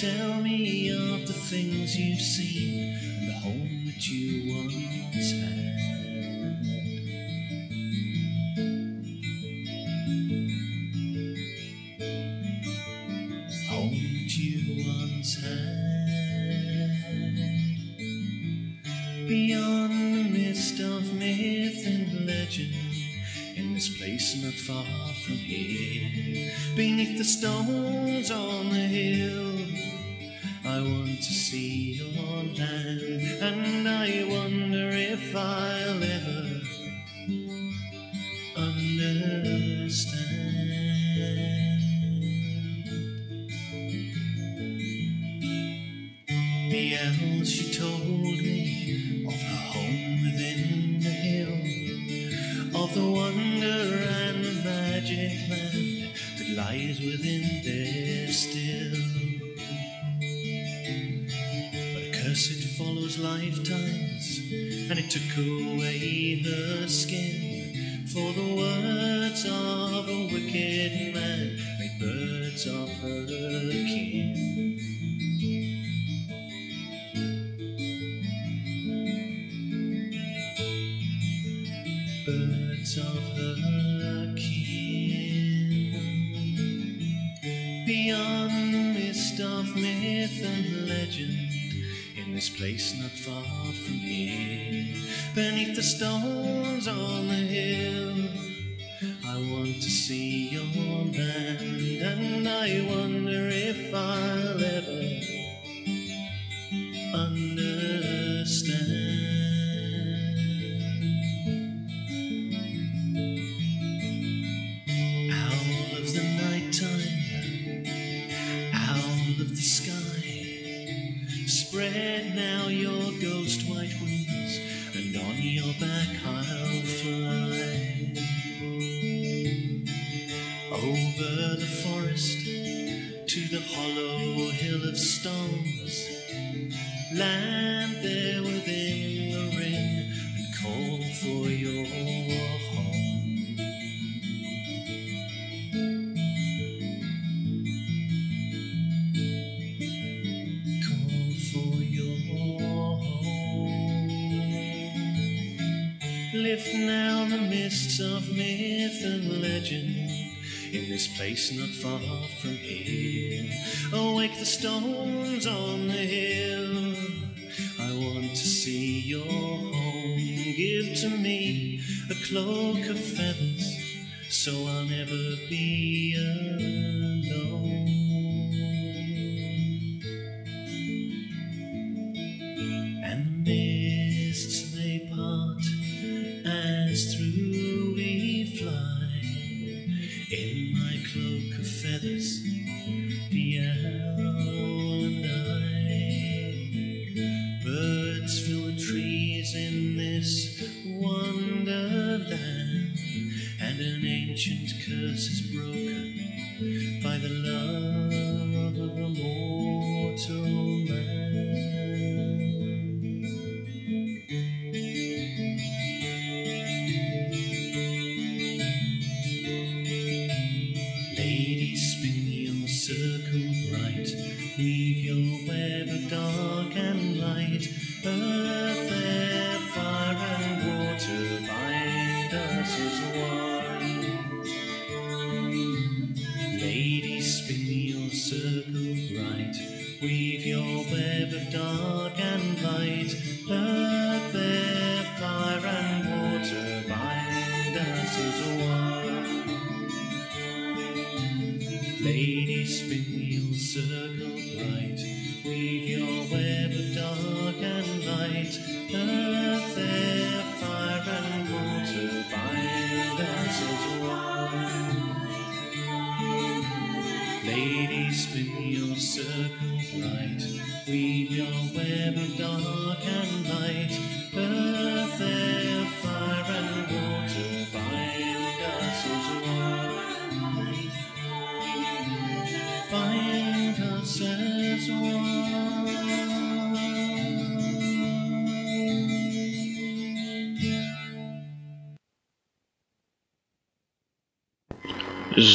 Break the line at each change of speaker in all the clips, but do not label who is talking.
Tell me of the things you've seen and the home that you once had. Home that you once had. Beyond the mist of myth and legend, in this place not far from here, beneath the stone. and legend in this place not far from here. Beneath the stones on the hill, I want to see your band, and I wonder if I'll ever. not far from here. Awake the stones on the hill. I want to see your home. Give to me a cloak of feathers so I'll never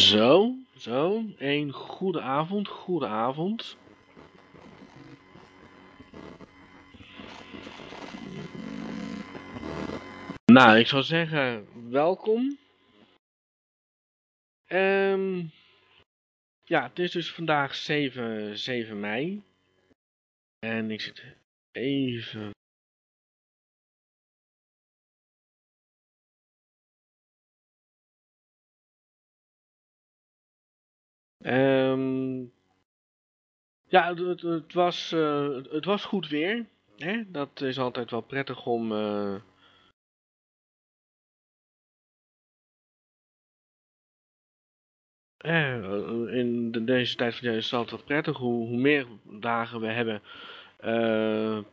Zo, zo. Een goede avond, goede avond. Nou, ik zou zeggen, welkom. Um, ja, het is dus vandaag 7, 7 mei. En ik zit even... Um, ja, het, het, was, uh, het was goed weer. Hè? Dat is altijd wel prettig om... Uh, in de, deze tijd van jaar is het altijd wat prettig. Hoe, hoe meer dagen we hebben, uh,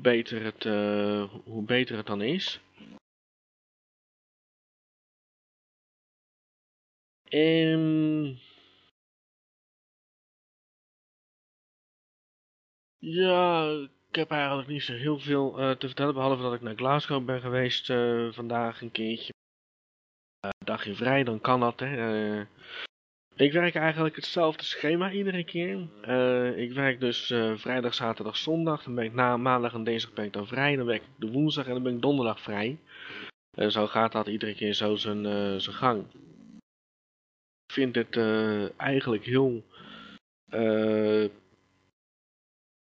beter het, hoe beter het dan is. En... Ja, ik heb eigenlijk niet zo heel veel uh, te vertellen, behalve dat ik naar Glasgow ben geweest uh, vandaag een keertje. Uh, dagje vrij, dan kan dat, hè. ik werk eigenlijk hetzelfde schema iedere keer. ik werk dus vrijdag, zaterdag, zondag. Dan ben ik na maandag en dinsdag ben ik dan vrij. Dan werk ik de woensdag en dan ben ik donderdag vrij. Zo gaat dat iedere keer zo zijn, zijn gang vind het uh, eigenlijk heel, uh,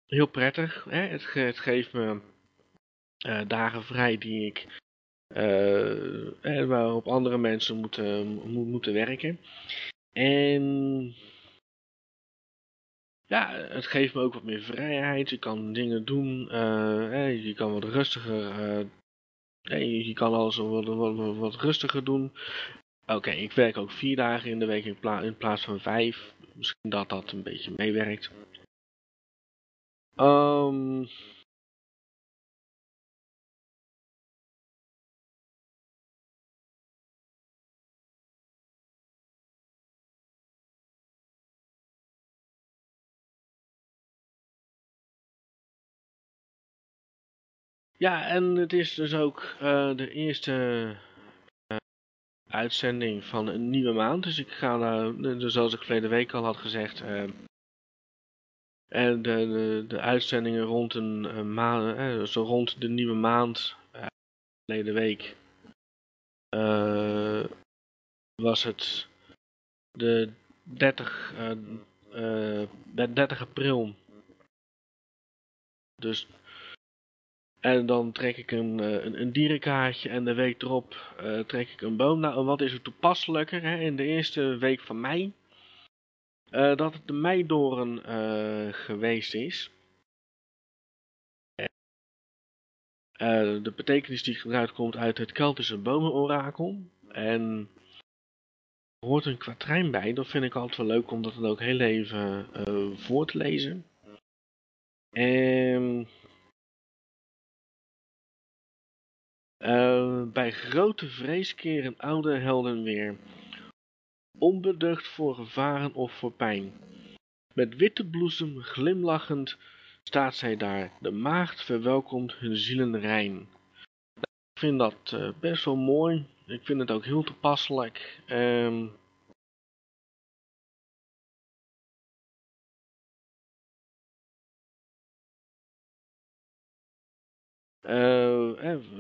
heel prettig. Hè? Het, het, geeft me uh, dagen vrij die ik waarop andere mensen moeten, mo moeten werken. En ja, het geeft me ook wat meer vrijheid. Je kan dingen doen. je kan wat rustiger. je kan alles wat, wat, wat rustiger doen. Oké, ik werk ook vier dagen in de week in, in, plaats van vijf. Misschien dat dat een beetje meewerkt. Um... Ja, en het is dus ook uh, de eerste uitzending van een nieuwe maand. Dus ik ga, uh, zoals ik verleden week al had gezegd, uh, de, de, de, uitzendingen rond een, maand, uh, zo rond de nieuwe maand, verleden week, was het de 30, 30 april. Dus en dan trek ik een, eh, een, een dierenkaartje en de week erop uh, trek ik een boom. Nou, wat is er toepasselijker hè? in de eerste week van mei? Uh, dat het de meidoren geweest is. de betekenis die gebruikt komt uit het Keltische bomenorakel. En er hoort een kwatrijn bij. Dat vind ik altijd wel leuk om dat dan ook heel even voor te lezen. En Uh, bij grote vrees keren oude helden weer, onbeducht voor gevaren of voor pijn. Met witte bloesem glimlachend staat zij daar, de maagd verwelkomt hun zielen rein. Ik vind dat uh, best wel mooi, ik vind het ook heel toepasselijk. Um,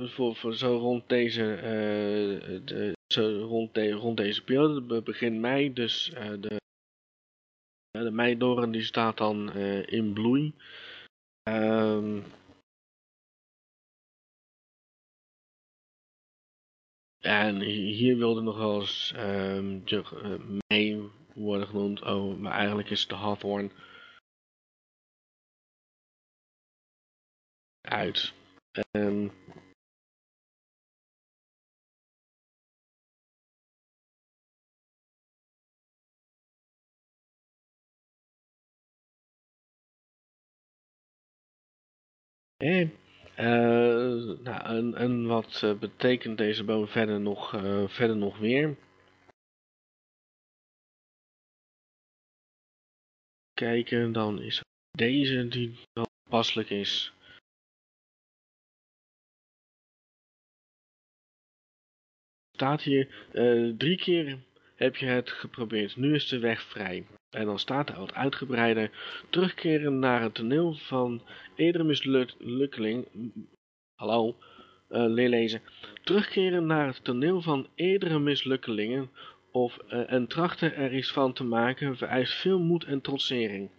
voor, voor zo rond deze, uh, de, zo rond, rond deze periode, begin mei, dus uh, de, de die staat dan in bloei. Um, en hier wilde nog wel um, mei worden genoemd, oh, maar eigenlijk is het de Hawthorn uit. Um, En, uh, nou, en, en wat uh, betekent deze boom verder nog, uh, verder nog meer? Kijken, dan is deze die wel passelijk is. Staat hier, drie keer heb je het geprobeerd, nu is de weg vrij. En dan staat er wat uitgebreider, terugkeren naar het toneel van eerdere mislukkeling, hallo, uh, leerlezen, terugkeren naar het toneel van eerdere mislukkelingen. Of, uh, en trachten er iets van te maken vereist veel moed en trotsering.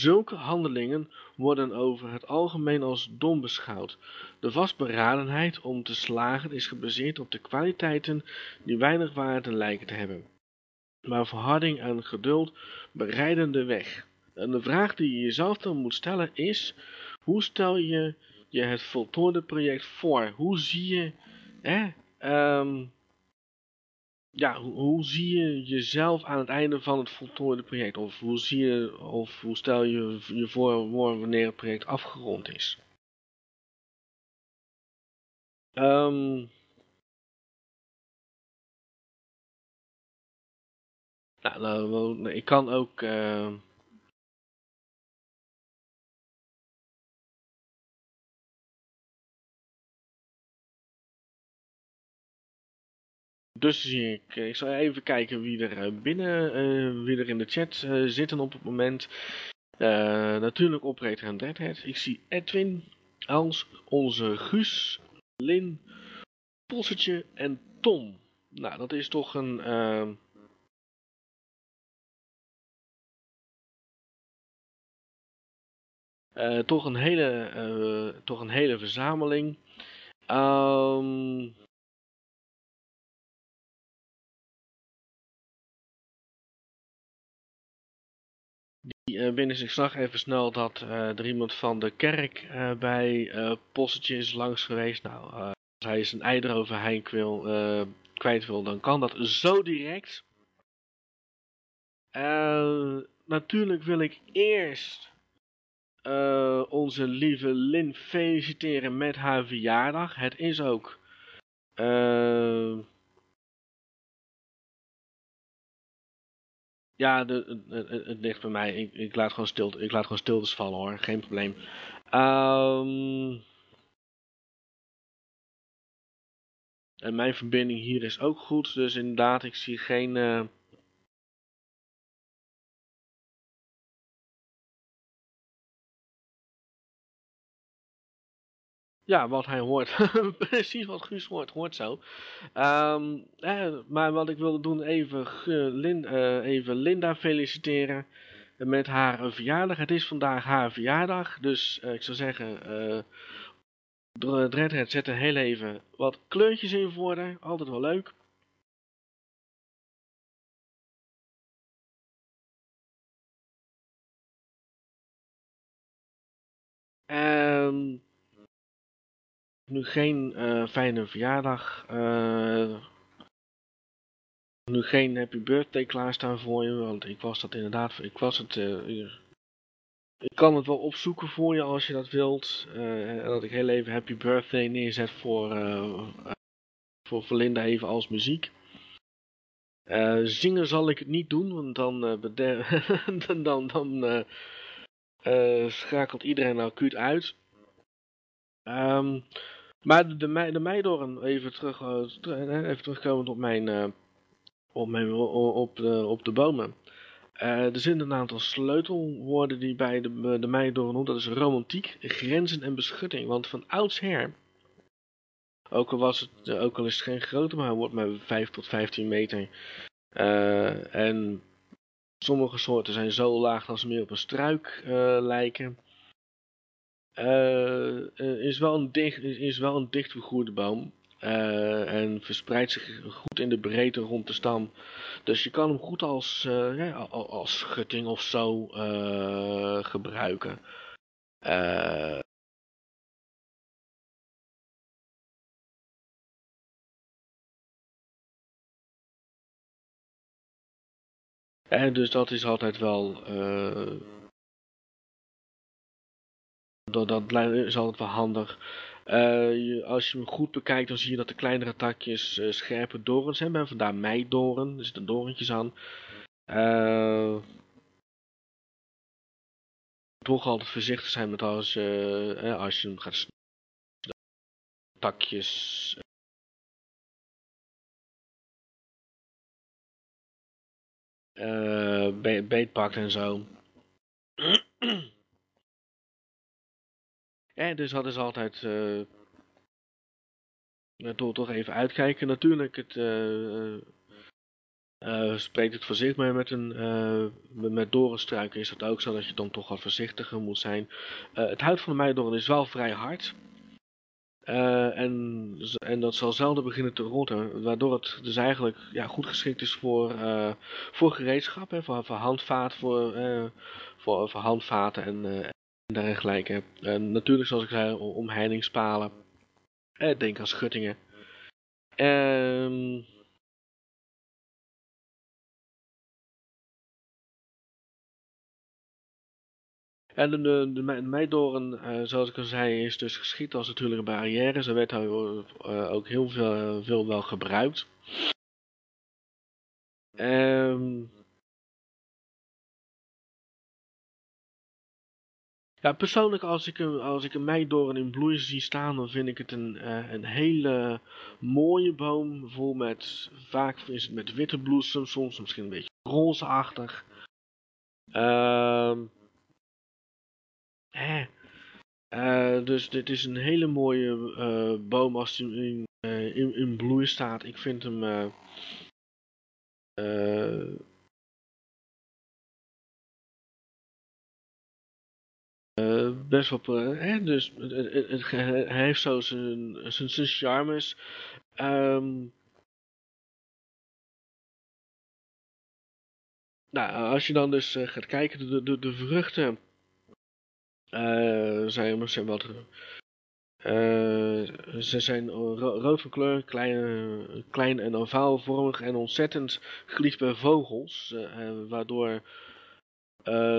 Zulke handelingen worden over het algemeen als dom beschouwd. De vastberadenheid om te slagen is gebaseerd op de kwaliteiten die weinig waarde lijken te hebben. Maar verharding en geduld bereiden de weg. En de vraag die je jezelf dan moet stellen is, hoe stel je je het voltooide project voor? Hoe zie je, hè, um, ja, hoe, zie je jezelf aan het einde van het voltooide project? Of hoe, zie je, of hoe stel je je voor wanneer het project afgerond is? Um, nou, ik kan ook... Uh, Dus ik, ik zal even kijken wie er eh, binnen, uh, wie er in de chat zitten op het moment. natuurlijk operator en Deadhead. Ik zie Edwin, als onze Guus, Lin, Possetje en Tom. Nou, dat is toch een... toch, een hele, toch een hele verzameling. Um, binnen zich zag even snel dat uh, er iemand van de kerk uh, bij Possetje is langs geweest. Nou, als hij zijn ei eroverheen wil, kwijt wil, dan kan dat zo direct. natuurlijk wil ik eerst onze lieve Lin feliciteren met haar verjaardag. Het is ook... Ja, het, het, ligt bij mij. Ik, ik, laat gewoon stil, ik laat gewoon stiltes vallen hoor, geen probleem. Um, en mijn verbinding hier is ook goed, dus inderdaad, ik zie geen... Uh, Ja, wat hij hoort. Precies wat Guus hoort, hoort zo. Um, eh, maar wat ik wilde doen, even, Lin, uh, even Linda feliciteren met haar verjaardag. Het is vandaag haar verjaardag, dus uh, ik zou zeggen, Dreadhead zet er heel even wat kleurtjes in voor haar. Altijd wel leuk. En nu geen uh, fijne verjaardag. Uh, nu geen happy birthday klaarstaan voor je, want ik was dat inderdaad, ik was het, uh, ik kan het wel opzoeken voor je als je dat wilt. en dat ik heel even happy birthday neerzet voor, voor Verlinda even als muziek. zingen zal ik het niet doen, want dan, dan, dan, dan schakelt iedereen nou acuut uit. Um, maar de, de, Meidoorn, even, terug, uh, even terugkomend op mijn, uh, op, mijn op, de, op de bomen. Uh, er zijn een aantal sleutelwoorden die bij de, de horen. Dat is romantiek, grenzen en beschutting. Want van oudsher, ook al, was het, ook is het geen grote, maar hij wordt maar 5 tot 15 meter. en sommige soorten zijn zo laag dat ze meer op een struik lijken. Uh, is, wel een dicht, is wel een dicht begroeide boom. Uh, en verspreidt zich goed in de breedte rond de stam. Dus je kan hem goed als, ja, als schutting of zo gebruiken. En dus dat is altijd wel door dat is altijd wel handig. Eh, als je hem goed bekijkt, dan zie je dat de kleinere takjes uh, scherpe dorens hebben. Vandaar meidoren. Er zitten dorentjes aan. Eh, uh, toch altijd voorzichtig zijn met als, eh, als je hem gaat takjes. beetpakt en zo. en dus dat is altijd uh, toch, even uitkijken. Natuurlijk, het uh, spreekt het voor zich, maar met, een, met, is het ook zo dat je dan toch wat voorzichtiger moet zijn. het hout van de meidoorn is wel vrij hard. En, en dat zal zelden beginnen te rotten, waardoor het dus eigenlijk ja, goed geschikt is voor, voor gereedschap, hè, voor, voor handvaat, voor, voor, voor handvaten en, en dergelijke. En natuurlijk, zoals ik zei, omheiningspalen. denk aan schuttingen. Ehm En de, de, Meidoren, uh, zoals ik al zei, is dus geschikt als natuurlijke barrière. Ze werd uh, ook heel veel, veel wel gebruikt. Um, ja, persoonlijk als ik, een, als ik een meidoorn in bloei zie staan, dan vind ik het een, uh, een hele mooie boom. Vol met, vaak is het met witte bloesem, soms misschien een beetje rozeachtig. Ehm... Uh, dus dit is een hele mooie uh, boom als hij in, uh, in, in, bloei staat. Ik vind hem best wel... hè, dus hij heeft zo zijn, zijn, charmes. Um, nou, als je dan dus gaat kijken, de, de, de vruchten uh, zijn, zijn wat... Uh, ze zijn rood van kleur, klein, klein en ovaalvormig en ontzettend geliefd bij vogels. Uh, waardoor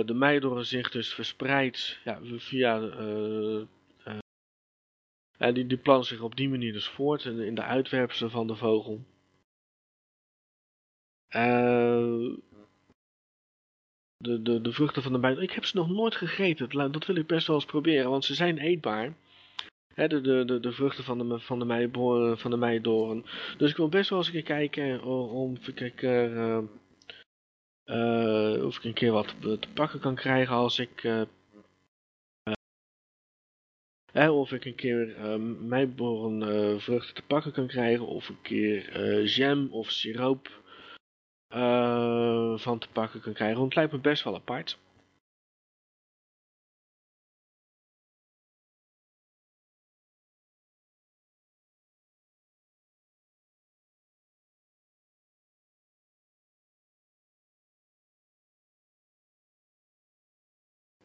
de meidoren zich dus verspreidt ja, via... en die, die plant zich op die manier dus voort in, de uitwerpselen van de vogel. De, de, de vruchten van de bij. Ik heb ze nog nooit gegeten. Dat wil ik best wel eens proberen, want ze zijn eetbaar. De, de, de, de vruchten van de, van, de van de meidoorn. Dus ik wil best wel eens een keer kijken om uh, uh, of ik een keer wat te pakken kan krijgen als ik... Uh, of ik een keer meiboren vruchten te pakken kan krijgen. Of een keer jam of siroop van te pakken kan krijgen. Want het lijkt me best wel apart.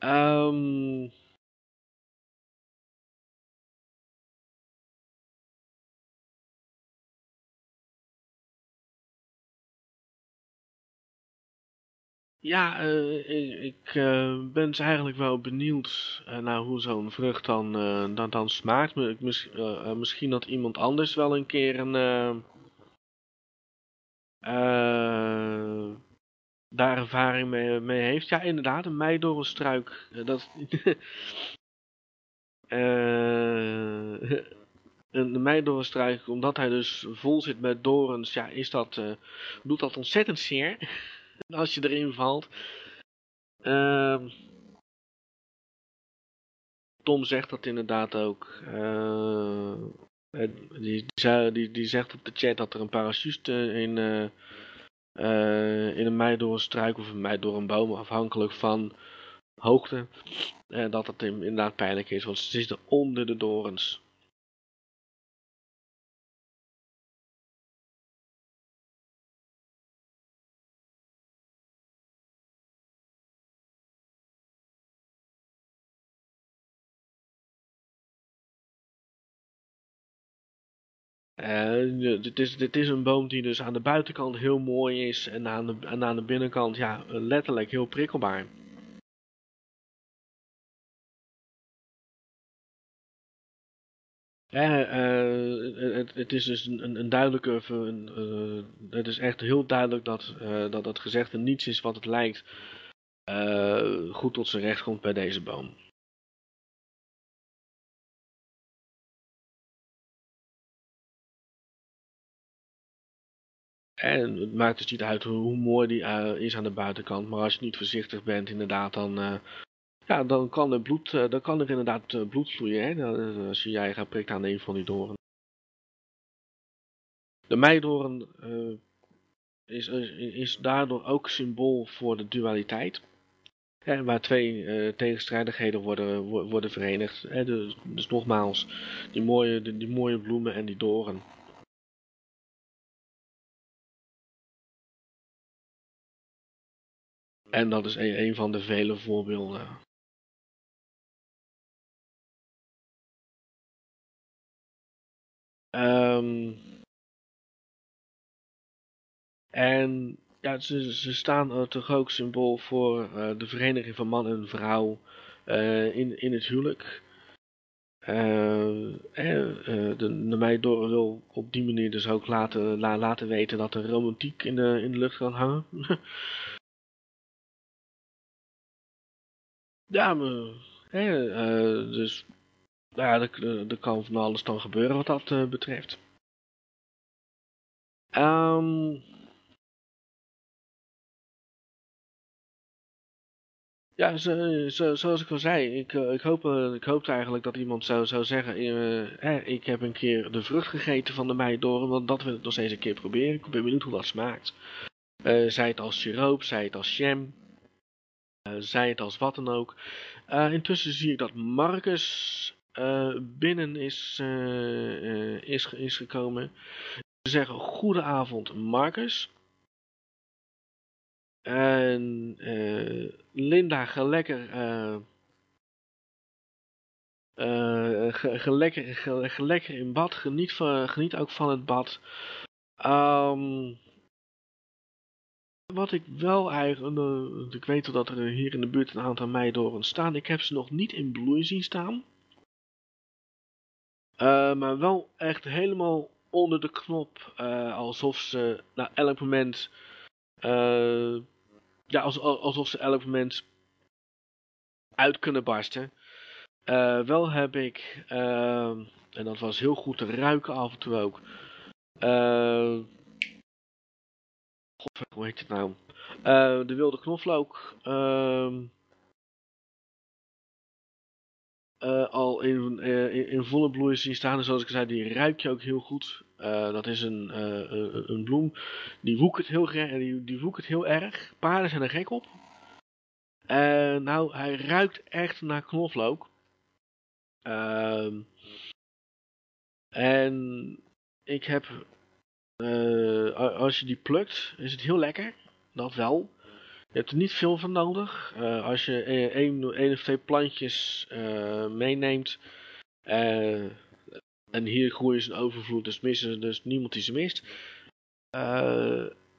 Um, Ja, uh, ik uh, ben dus eigenlijk wel benieuwd uh, naar hoe zo'n vrucht dan, dan, dan smaakt. Mis, misschien dat iemand anders wel een keer een, daar ervaring mee, heeft. Ja, inderdaad, een meidorenstruik. dat, een meidorenstruik, omdat hij dus vol zit met dorens, ja, is dat, doet dat ontzettend zeer. als je erin valt. Uh, Tom zegt dat inderdaad ook. Die, die, die, zegt op de chat dat er een parachute in, uh, in een mei door een struik of een mei door een boom, afhankelijk van hoogte, dat het inderdaad pijnlijk is, want ze zitten onder de dorens. Uh, dit, is, dit is een boom die dus aan de buitenkant heel mooi is en aan de, aan de binnenkant ja, letterlijk heel prikkelbaar. Ja, uh, het, het, is dus een, een duidelijke, uh, het is echt heel duidelijk dat, dat het gezegde niets is wat het lijkt goed tot zijn recht komt bij deze boom. En het maakt dus niet uit hoe, mooi die is aan de buitenkant. Maar als je niet voorzichtig bent, inderdaad, dan, ja, dan, kan, er bloed, dan kan er inderdaad bloed vloeien. Hè? Als je jij gaat prikken aan een van die doren. De meidoorn is, is daardoor ook symbool voor de dualiteit. Ja, waar twee tegenstrijdigheden worden, worden verenigd. Hè, dus, dus, nogmaals, die mooie, die, die mooie bloemen en die doren. En dat is een, een van de vele voorbeelden. Um, en ja, ze, ze staan toch ook symbool voor uh, de vereniging van man en vrouw uh, in, in het huwelijk. Uh, de, de meid wil op die manier dus ook laten, la, laten weten dat er romantiek in de, in de lucht kan hangen. ja, maar, dus ja, er, kan van alles dan gebeuren wat dat betreft. Um, Ja, zo, zo, zoals ik al zei, ik, eh, ik, hoop, eh, ik hoopte eigenlijk dat iemand zou, zou zeggen, eh, ik heb een keer de vrucht gegeten van de meidoren, want dat wil ik nog steeds een keer proberen. Ik ben benieuwd hoe dat smaakt. Uh, zij het als siroop, zij het als jam, zij het als wat dan ook. intussen zie ik dat Marcus binnen is, is, is gekomen. Ze zeggen, goedenavond Marcus. En Linda ga lekker, uh, uh, ga, lekker, ga, lekker in bad. Geniet, van, geniet ook van het bad. Um, wat ik wel eigenlijk, ik weet dat er hier in de buurt een aantal meidoren staan. Ik heb ze nog niet in bloei zien staan. maar wel echt helemaal onder de knop. alsof ze nou, elk moment ja, alsof ze elk moment uit kunnen barsten. Wel heb ik, en dat was heel goed te ruiken af en toe ook. Uh, God, hoe heet het nou? de wilde knoflook. Ehm, uh, al in, uh, in, volle bloei zien staan. Zoals ik zei, die ruik je ook heel goed. Uh, dat is een, een bloem. Die woekert heel, die, die woekert heel erg. Paarden zijn er gek op. nou, hij ruikt echt naar knoflook. Ehm, en ik heb... als je die plukt, is het heel lekker. Dat wel. Je hebt er niet veel van nodig. Uh, als je één of twee plantjes uh, meeneemt. Uh, en hier groeien ze een overvloed, dus missen dus niemand die ze mist.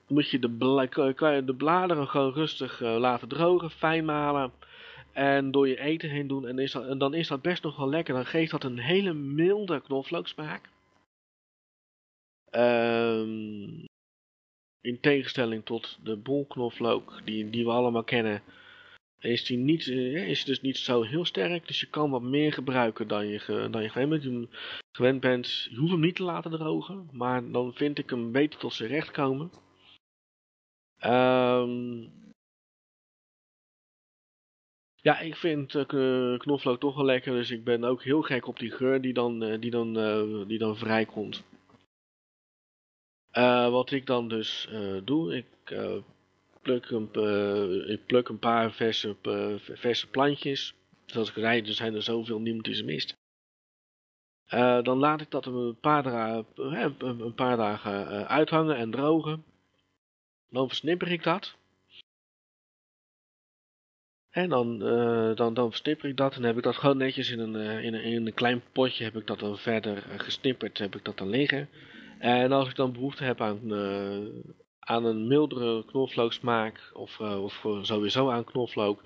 moet je de, kan je de bladeren gewoon rustig laten drogen, fijn malen. En door je eten heen doen. En, is en dan is dat best nog wel lekker. Dan geeft dat een hele milde knoflooksmaak. Ehm in tegenstelling tot de bolknoflook die, die we allemaal kennen, is die niet, eh, is dus niet zo heel sterk. Dus je kan wat meer gebruiken dan je, dan je gewend bent. Je hoeft hem niet te laten drogen, maar dan vind ik hem beter tot zijn recht komen. Um, ja, ik vind uh, knoflook toch wel lekker, dus ik ben ook heel gek op die geur die dan, uh, die dan, uh, die dan vrijkomt. Uh, wat ik dan dus uh, doe, ik, uh, pluk een, ik pluk een paar verse, verse plantjes. Zoals ik zei, er zijn er zoveel, niemand die ze mist. dan laat ik dat een paar, dagen, een paar dagen uithangen en drogen. Dan versnipper ik dat. En dan, dan, dan versnipper ik dat en heb ik dat gewoon netjes in een, in een, een klein potje heb ik dat dan verder gesnipperd, heb ik dat dan liggen. En als ik dan behoefte heb aan, uh, aan een mildere knoflooksmaak, of, uh, of sowieso aan knoflook,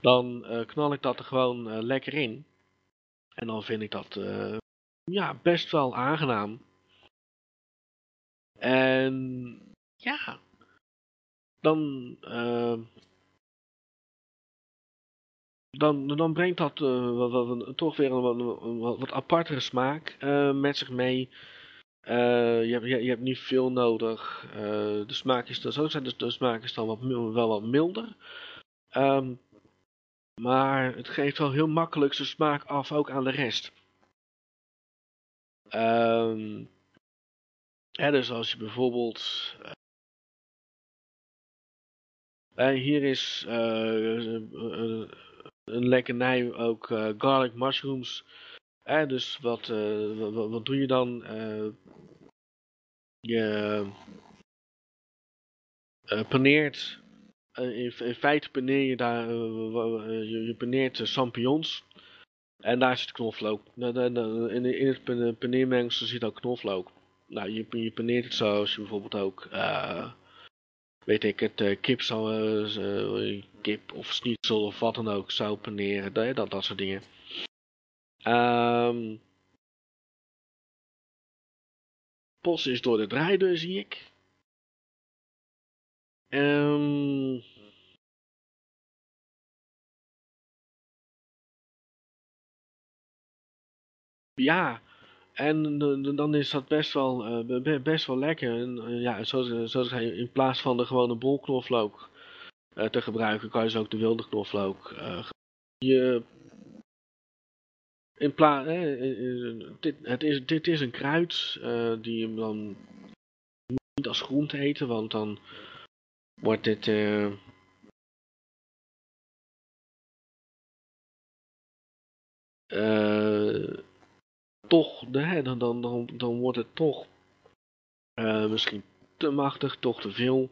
dan uh, knal ik dat er gewoon lekker in. En dan vind ik dat ja, best wel aangenaam. En ja, dan, dan, dan brengt dat wat, toch weer een wat, wat, wat apartere smaak met zich mee. Uh, je, hebt, je, hebt niet veel nodig. Uh, de smaak is zo zijn de, de smaak is dan wel wat milder. Um, maar het geeft wel heel makkelijk zijn smaak af ook aan de rest. Hè, dus als je bijvoorbeeld... Uh, hier is een lekkernij ook garlic mushrooms. Dus wat, wat, wat, doe je dan? je paneert in, feite paneer je daar, je, paneert champignons en daar zit knoflook. In, in het paneermengsel zit ook knoflook. Nou, je, paneert het zo als je bijvoorbeeld ook, weet ik het, kip, zou, kip of schnitzel of wat dan ook zou paneren. Dat, dat soort dingen. Um, Pos is door de draaideur, zie ik. Um, ja, en dan is dat best wel, uh, best wel lekker. En, uh, ja, zoals, zoals hij in plaats van de gewone bolknoflook te gebruiken, kan je dus ook de wilde knoflook. je, in plaats, dit, het is, dit is een kruid die je dan niet als groente eten, want dan wordt dit uh, toch, hè, dan, dan, dan, dan wordt het toch uh, misschien te machtig, toch te veel.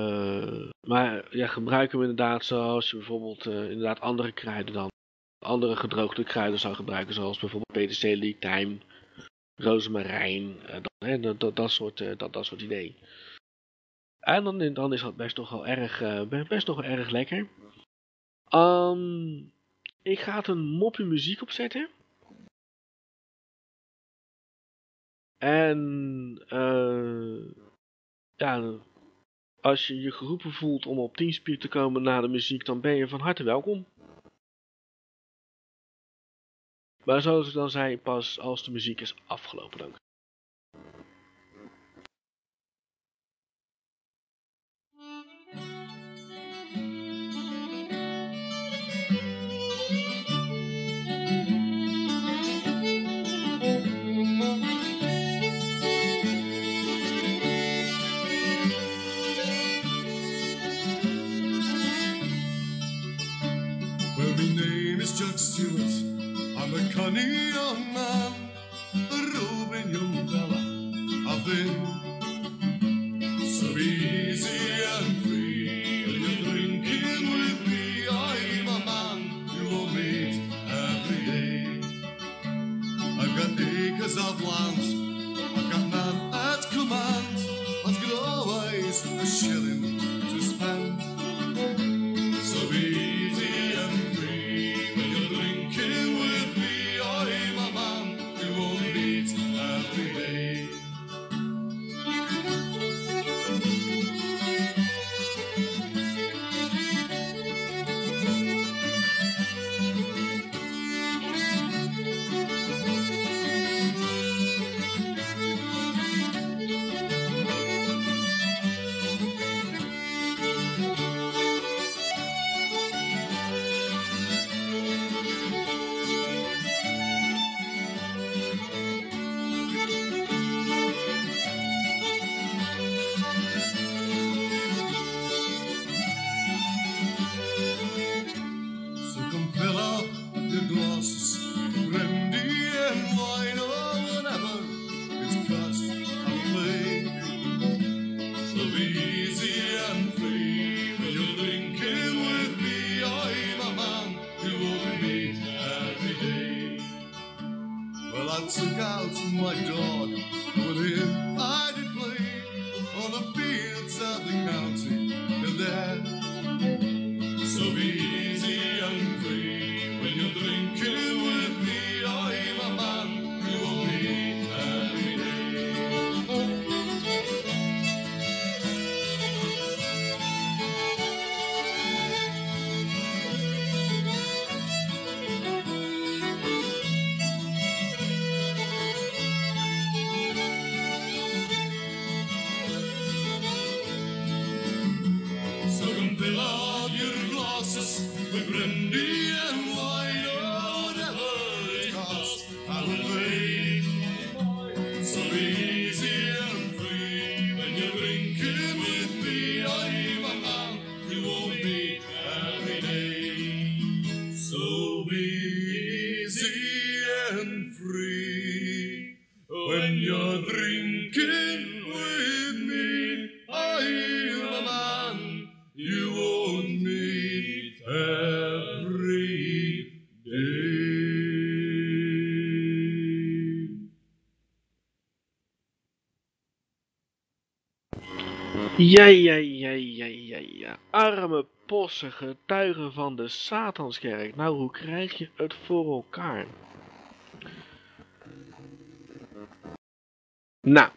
Uh, maar ja, gebruik hem inderdaad zoals je bijvoorbeeld uh, inderdaad andere kruiden dan. Andere gedroogde kruiden zou gebruiken, zoals bijvoorbeeld peterselie, thyme, rozemarijn, dat, hè, dat, dat, dat, soort, dat, dat soort idee. En dan, dan is dat best toch wel erg, best toch wel erg lekker. Um, ik ga het een mopje muziek opzetten. En ja, als je je geroepen voelt om op Teamspeak te komen na de muziek, dan ben je van harte welkom. Maar zoals ik dan zei, pas als de muziek is afgelopen dan. Ja, ja, ja, ja, ja, ja. Arme possen, getuigen van de Satanskerk. Nou, hoe krijg je het voor elkaar? Nou,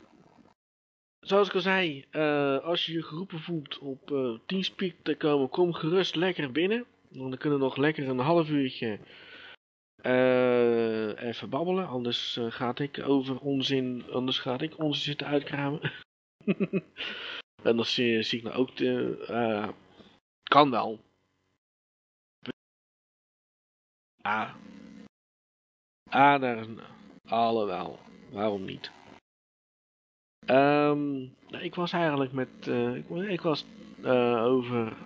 zoals ik al zei, eh, als je je geroepen voelt op eh Teamspeak te komen, kom gerust lekker binnen. Want dan kunnen we nog lekker een half uurtje eh, even babbelen. Anders gaat ik over onzin, anders gaat ik onzin zitten uitkramen. En dan zie, zie ik nou ook de. eh, kan wel. Ah. Ah, daar is een. Alhoewel. Waarom niet? Ehm, ik was eigenlijk met. eh, ik, wa- ik was eh, over.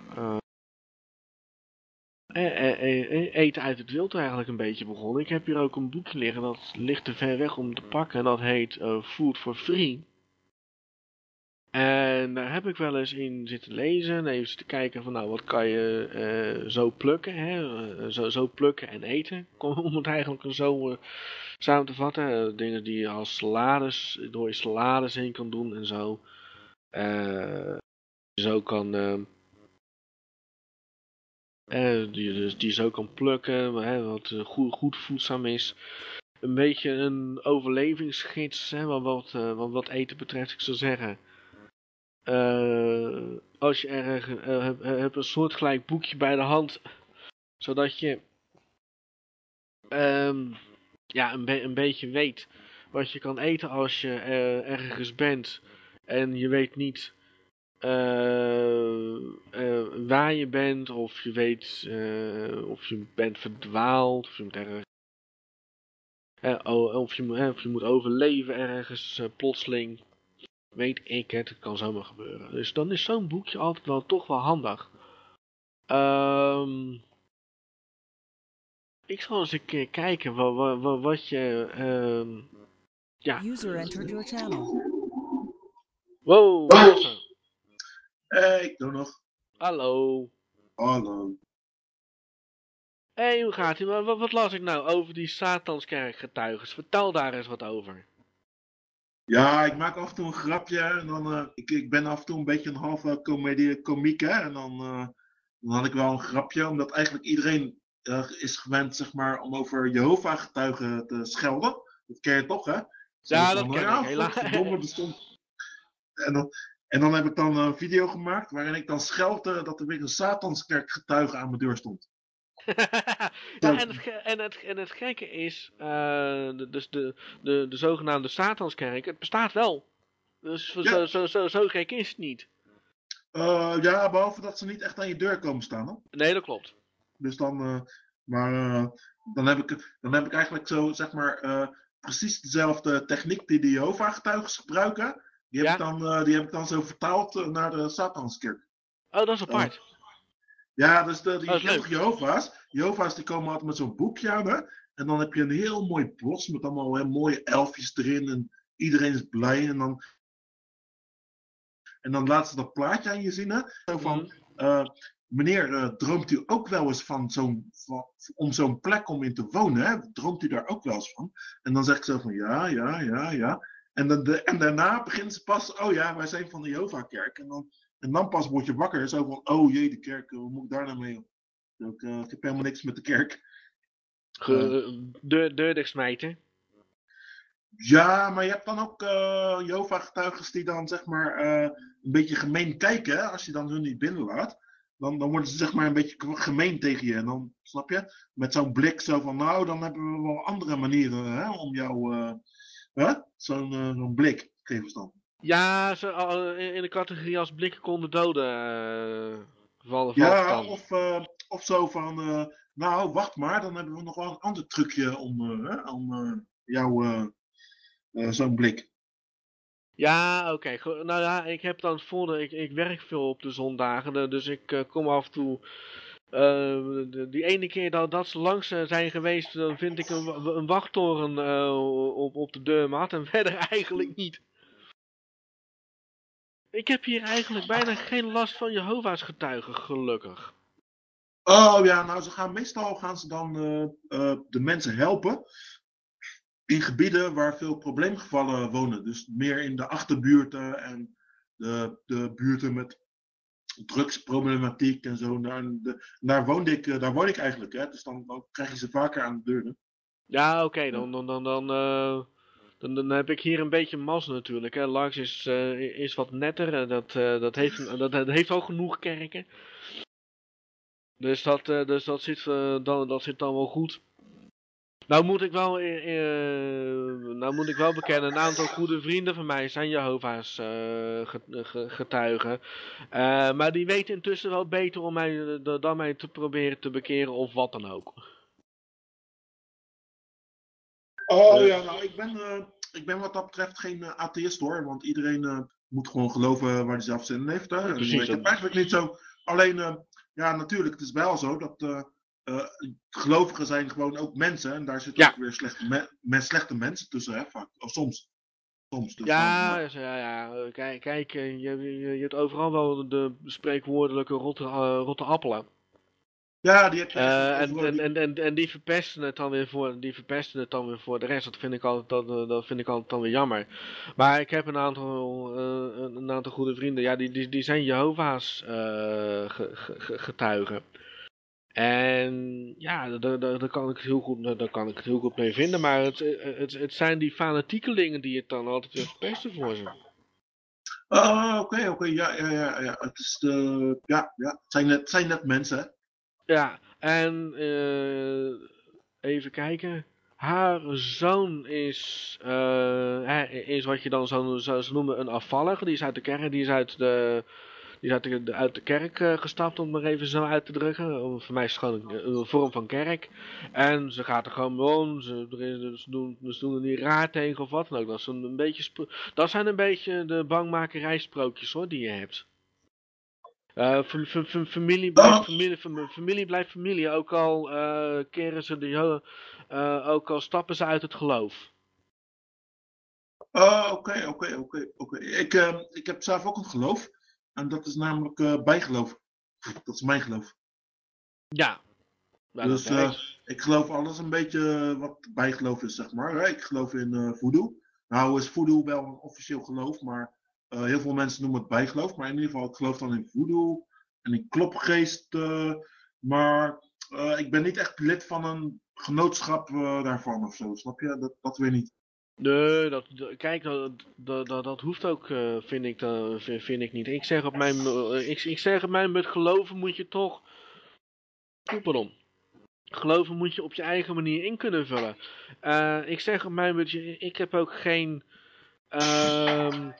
eten uit het wild eigenlijk een beetje begonnen. Ik heb hier ook een boekje liggen. Dat ligt te ver weg om te pakken. Dat heet Food for Free. En daar heb ik wel eens in zitten lezen en even zitten kijken van nou wat kan je eh, zo plukken, hè? eh, zo, zo plukken en eten, om het eigenlijk zo eh, samen te vatten. Dingen die je als salades, door je salades heen kan doen en zo. Zo kan, die, dus, die zo kan plukken, hè, wat goed, voedzaam is. Een beetje een overlevingsgids, hè, wat, wat, wat eten betreft, ik zou zeggen. Eh, als je erg eh, hebt heb een soortgelijk boekje bij de hand, zodat je ehm, ja, een, een beetje weet wat je kan eten als je eh, ergens bent en je weet niet eh, eh, waar je bent of je weet eh, of je bent verdwaald of je moet ergens eh, of, je, moet- eh, overleven ergens eh, plotseling weet ik het, het kan zomaar gebeuren. Dus dan is zo'n boekje altijd wel toch wel handig. Ehm, ik zal eens een keer kijken wat, wat, wat je. ehm, ja.
User entered your channel.
Wow.
Hey, ik doe nog.
hallo.
Hallo.
Hé, hey, hoe gaat ie? Maar Wat, wat las ik nou over die Satanskerkgetuigen? Vertel daar eens wat over.
Ja, ik maak af en toe een grapje. En dan, eh, ik, ik ben af en toe een beetje een halve comedie, komiek. Hè? En dan, eh, dan had ik wel een grapje. Omdat eigenlijk iedereen eh, is gewend zeg maar, om over Jehovah-getuigen te schelden. Dat ken je toch, hè? Zo
Ja, dat ken ik, helaas.
godverdomme, er stond- En dan, en dan heb ik dan een video gemaakt waarin ik dan scheldde dat er weer een Satanskerkgetuige aan mijn deur stond.
ja, en, het, en, het, en het gekke is, eh, de, dus de, de, de zogenaamde Satanskerk, het bestaat wel. Dus zo,
Ja.
zo, zo, zo gek is het niet.
Eh, ja, behalve dat ze niet echt aan je deur komen staan. Hè?
Nee, dat klopt.
Dus dan, eh, maar dan, heb ik, dan heb ik eigenlijk zo, zeg maar, precies dezelfde techniek die de Jehovah-getuigen gebruiken. Die heb,
Ja.
ik dan, die heb ik dan zo vertaald naar de Satanskerk.
Oh, dat is apart.
Ja, dus de, die
Dat is
kent
leuk.
toch Jehovah's? Jehovah's die komen altijd met zo'n boekje aan, hè? En dan heb je een heel mooi bos met allemaal mooie elfjes erin. En iedereen is blij. En dan, en dan laten ze dat plaatje aan je zien, hè? Zo van,
Mhm.
eh, meneer, eh, droomt u ook wel eens van zo'n, van, om zo'n plek om in te wonen? Hè? Droomt u daar ook wel eens van? En dan zeg ik zo van, ja, ja, ja, ja. En, dan de, en daarna beginnen ze pas, oh ja, wij zijn van de Jehovah-kerk. En dan, en dan pas word je wakker, zo van, oh jee, de kerk, hoe moet ik daar nou mee? Ik, eh, ik heb helemaal niks met de kerk.
Deur, deur dichtsmijten.
Ja, maar je hebt dan ook eh Jehovah-getuigen die dan zeg maar eh, een beetje gemeen kijken. Als je dan hun niet binnenlaat, dan, dan worden ze zeg maar een beetje gemeen tegen je. En dan, snap je, met zo'n blik zo van, nou, dan hebben we wel andere manieren hè, om jou, eh, hè? Zo'n eh, zo'n blik geven ze dan.
Ja, zo, in de categorie als blikken konden doden. eh vallen van
Ja, of, eh, of zo van, eh, nou wacht maar, dan hebben we nog wel een ander trucje om, hè, om jou eh, zo'n blik.
Ja, oké. Nou ja, ik heb dan het voordeel, ik, ik werk veel op de zondagen, dus ik kom af en toe... de- die ene keer dat, dat ze langs zijn geweest, dan vind ik een, een wachttoren op, op de deurmat en verder eigenlijk niet. Ik heb hier eigenlijk bijna geen last van Jehovah's getuigen, gelukkig.
Oh ja, nou ze gaan meestal gaan ze dan eh, eh, de mensen helpen in gebieden waar veel probleemgevallen wonen. Dus meer in de achterbuurten en de, de buurten met drugsproblematiek en zo. Daar, de, daar, woonde ik, eh, daar woon ik eigenlijk, hè? dus dan, dan krijg je ze vaker aan de deur.
Ja, oké, dan, dan, dan, dan, dan, dan heb ik hier een beetje mas natuurlijk. Hè. Largs is, eh, is wat netter, dat, eh, dat, heeft, dat, dat heeft al genoeg kerken. Dus dat, eh, dus dat, zit, eh, dan, dat zit dan wel goed. Nou moet ik wel, eh, eh, nou moet ik wel bekennen, een aantal goede vrienden van mij zijn Jehovah's eh, ge- ge- getuigen. Eh, maar die weten intussen wel beter om mij, eh, dan mij te proberen te bekeren of wat dan ook.
Oh
Eh.
ja, nou ik ben, eh, ik ben wat dat betreft geen eh, atheïst hoor, want iedereen eh, moet gewoon geloven waar hij zelf zin in heeft. Hè?
Precies,
ik heb eigenlijk niet zo, alleen ja natuurlijk, het is wel zo dat gelovigen zijn gewoon ook mensen en daar zitten
Ja.
ook weer slechte, me- me- slechte mensen tussen, hè, vaak. Of soms. Soms. Dus
Ja,
dan,
ja, ja, ja. Kijk, kijk je, je, je hebt overal wel de spreekwoordelijke rotte, rotte appelen.
Ja, die heb je
Eh, en, en,
die-
en, en, en die verpesten het dan weer voor, die verpesten het dan weer voor de rest. Dat vind ik altijd, dat, eh, dat vind ik altijd dan weer jammer. Maar ik heb een aantal, eh, een, aantal goede vrienden. Ja, die, die, die zijn Jehovah's eh, ge- ge- ge- getuigen. En ja, daar, daar, daar kan ik het heel goed, daar kan ik het heel goed mee vinden. Maar het, het, het zijn die fanatiekelingen die het dan altijd weer verpesten voor ze.
Oh, oké, oké, ja, ja, ja, ja. Het is de, ja, ja. Het zijn net, het zijn net mensen, hè.
Ja, en eh, even kijken. Haar zoon is, eh, is wat je dan zou, zou noemen een afvallige. Die is uit de kerk, die is uit de, die is uit de, uit de kerk eh, gestapt, om het maar even zo uit te drukken. Voor mij is het gewoon een, vorm van kerk. En ze gaat er gewoon ze, ze, doen, ze doen er niet raar tegen of wat dan ook. Dat, is een, een beetje dat zijn een beetje de bangmakerijsprookjes hoor, die je hebt. Fam- familie, blijft
Oh.
familie, fam- familie blijft familie, ook al eh, keren ze de, jo- eh, ook al stappen ze uit het geloof.
Oh, oké, oké, oké, oké. Ik, ik heb zelf ook een geloof. En dat is namelijk bijgeloof. Dat is mijn geloof.
Ja.
Dus. Ik geloof alles een beetje wat bijgeloof is, zeg maar. Ik geloof in voodoo. Nou is voodoo wel een officieel geloof, maar eh, heel veel mensen noemen het bijgeloof. Maar in ieder geval, ik geloof dan in voodoo en in klopgeest. eh, maar eh, ik ben niet echt lid van een genootschap eh, daarvan of zo, snap je? Dat, dat weer niet.
Nee, dat, kijk, dat, dat, dat, hoeft ook, vind, ik, vind, ik niet. Ik zeg op mijn, ik, ik zeg op mijn met geloven moet je toch, pardon, geloven moet je op je eigen manier in kunnen vullen. Ik zeg op mijn budget, ik heb ook geen, ehm,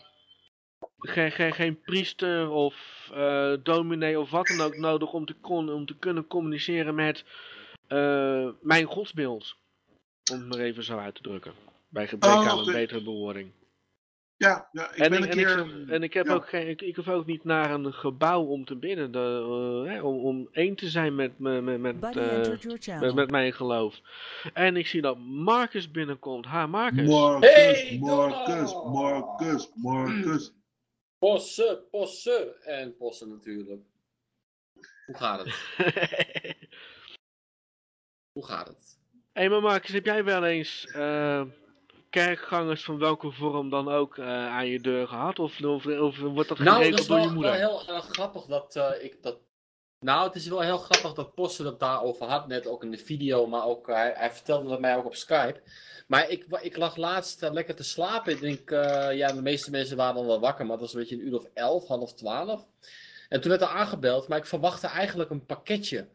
geen, geen, geen priester of eh, dominee of wat dan ook nodig om te, kon, om te kunnen communiceren met eh, mijn godsbeeld. Om het maar even zo uit te drukken. Bij gebrek
Oh,
aan een betere bewoording.
Ja, ja ik
En
ben
ik,
een
en, ik,
keer...
en ik heb
ja.
ook geen, ik, ik hoef ook niet naar een gebouw om te bidden. De, eh, hè, om, om één te zijn met, me- met, met, eh, met, met mijn geloof. En ik zie dat Marcus binnenkomt. Ha, Marcus.
Marcus,
Hey,
Marcus! Marcus, Marcus.
Possen, possen en possen natuurlijk. Hoe gaat het? Hoe gaat het?
Hé, maar Marcus, heb jij wel eens eh, kerkgangers van welke vorm dan ook eh, aan je deur gehad? Of, of, of wordt dat
Nou,
geregeld
dat is
door je moeder?
wel heel grappig dat eh, ik dat. Nou, het is wel heel grappig dat Posse dat daarover had, net ook in de video, maar ook, eh, hij, hij vertelde dat mij ook op Skype. Maar ik, ik lag laatst eh, lekker te slapen. Ik denk, eh, ja, de meeste mensen waren dan wel wakker, maar het was een beetje een uur of elf, half twaalf. En toen werd er aangebeld, maar ik verwachtte eigenlijk een pakketje.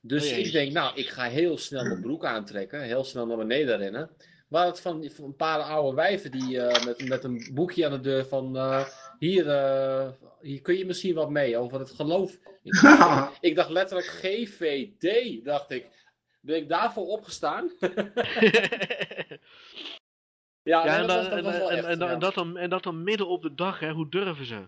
Dus
Oh
ik denk, nou, ik ga heel snel mijn broek aantrekken, heel snel naar beneden rennen. Waar het van, van een paar oude wijven die met, met een boekje aan de deur van... eh, hier, eh, hier kun je misschien wat mee over het geloof. ik dacht letterlijk GVD, dacht ik. Ben ik daarvoor opgestaan? ja,
en,
dat dat
en,
echt,
dan-
ja.
en dat dan, en dat dan midden op de dag, hè? Hoe durven ze?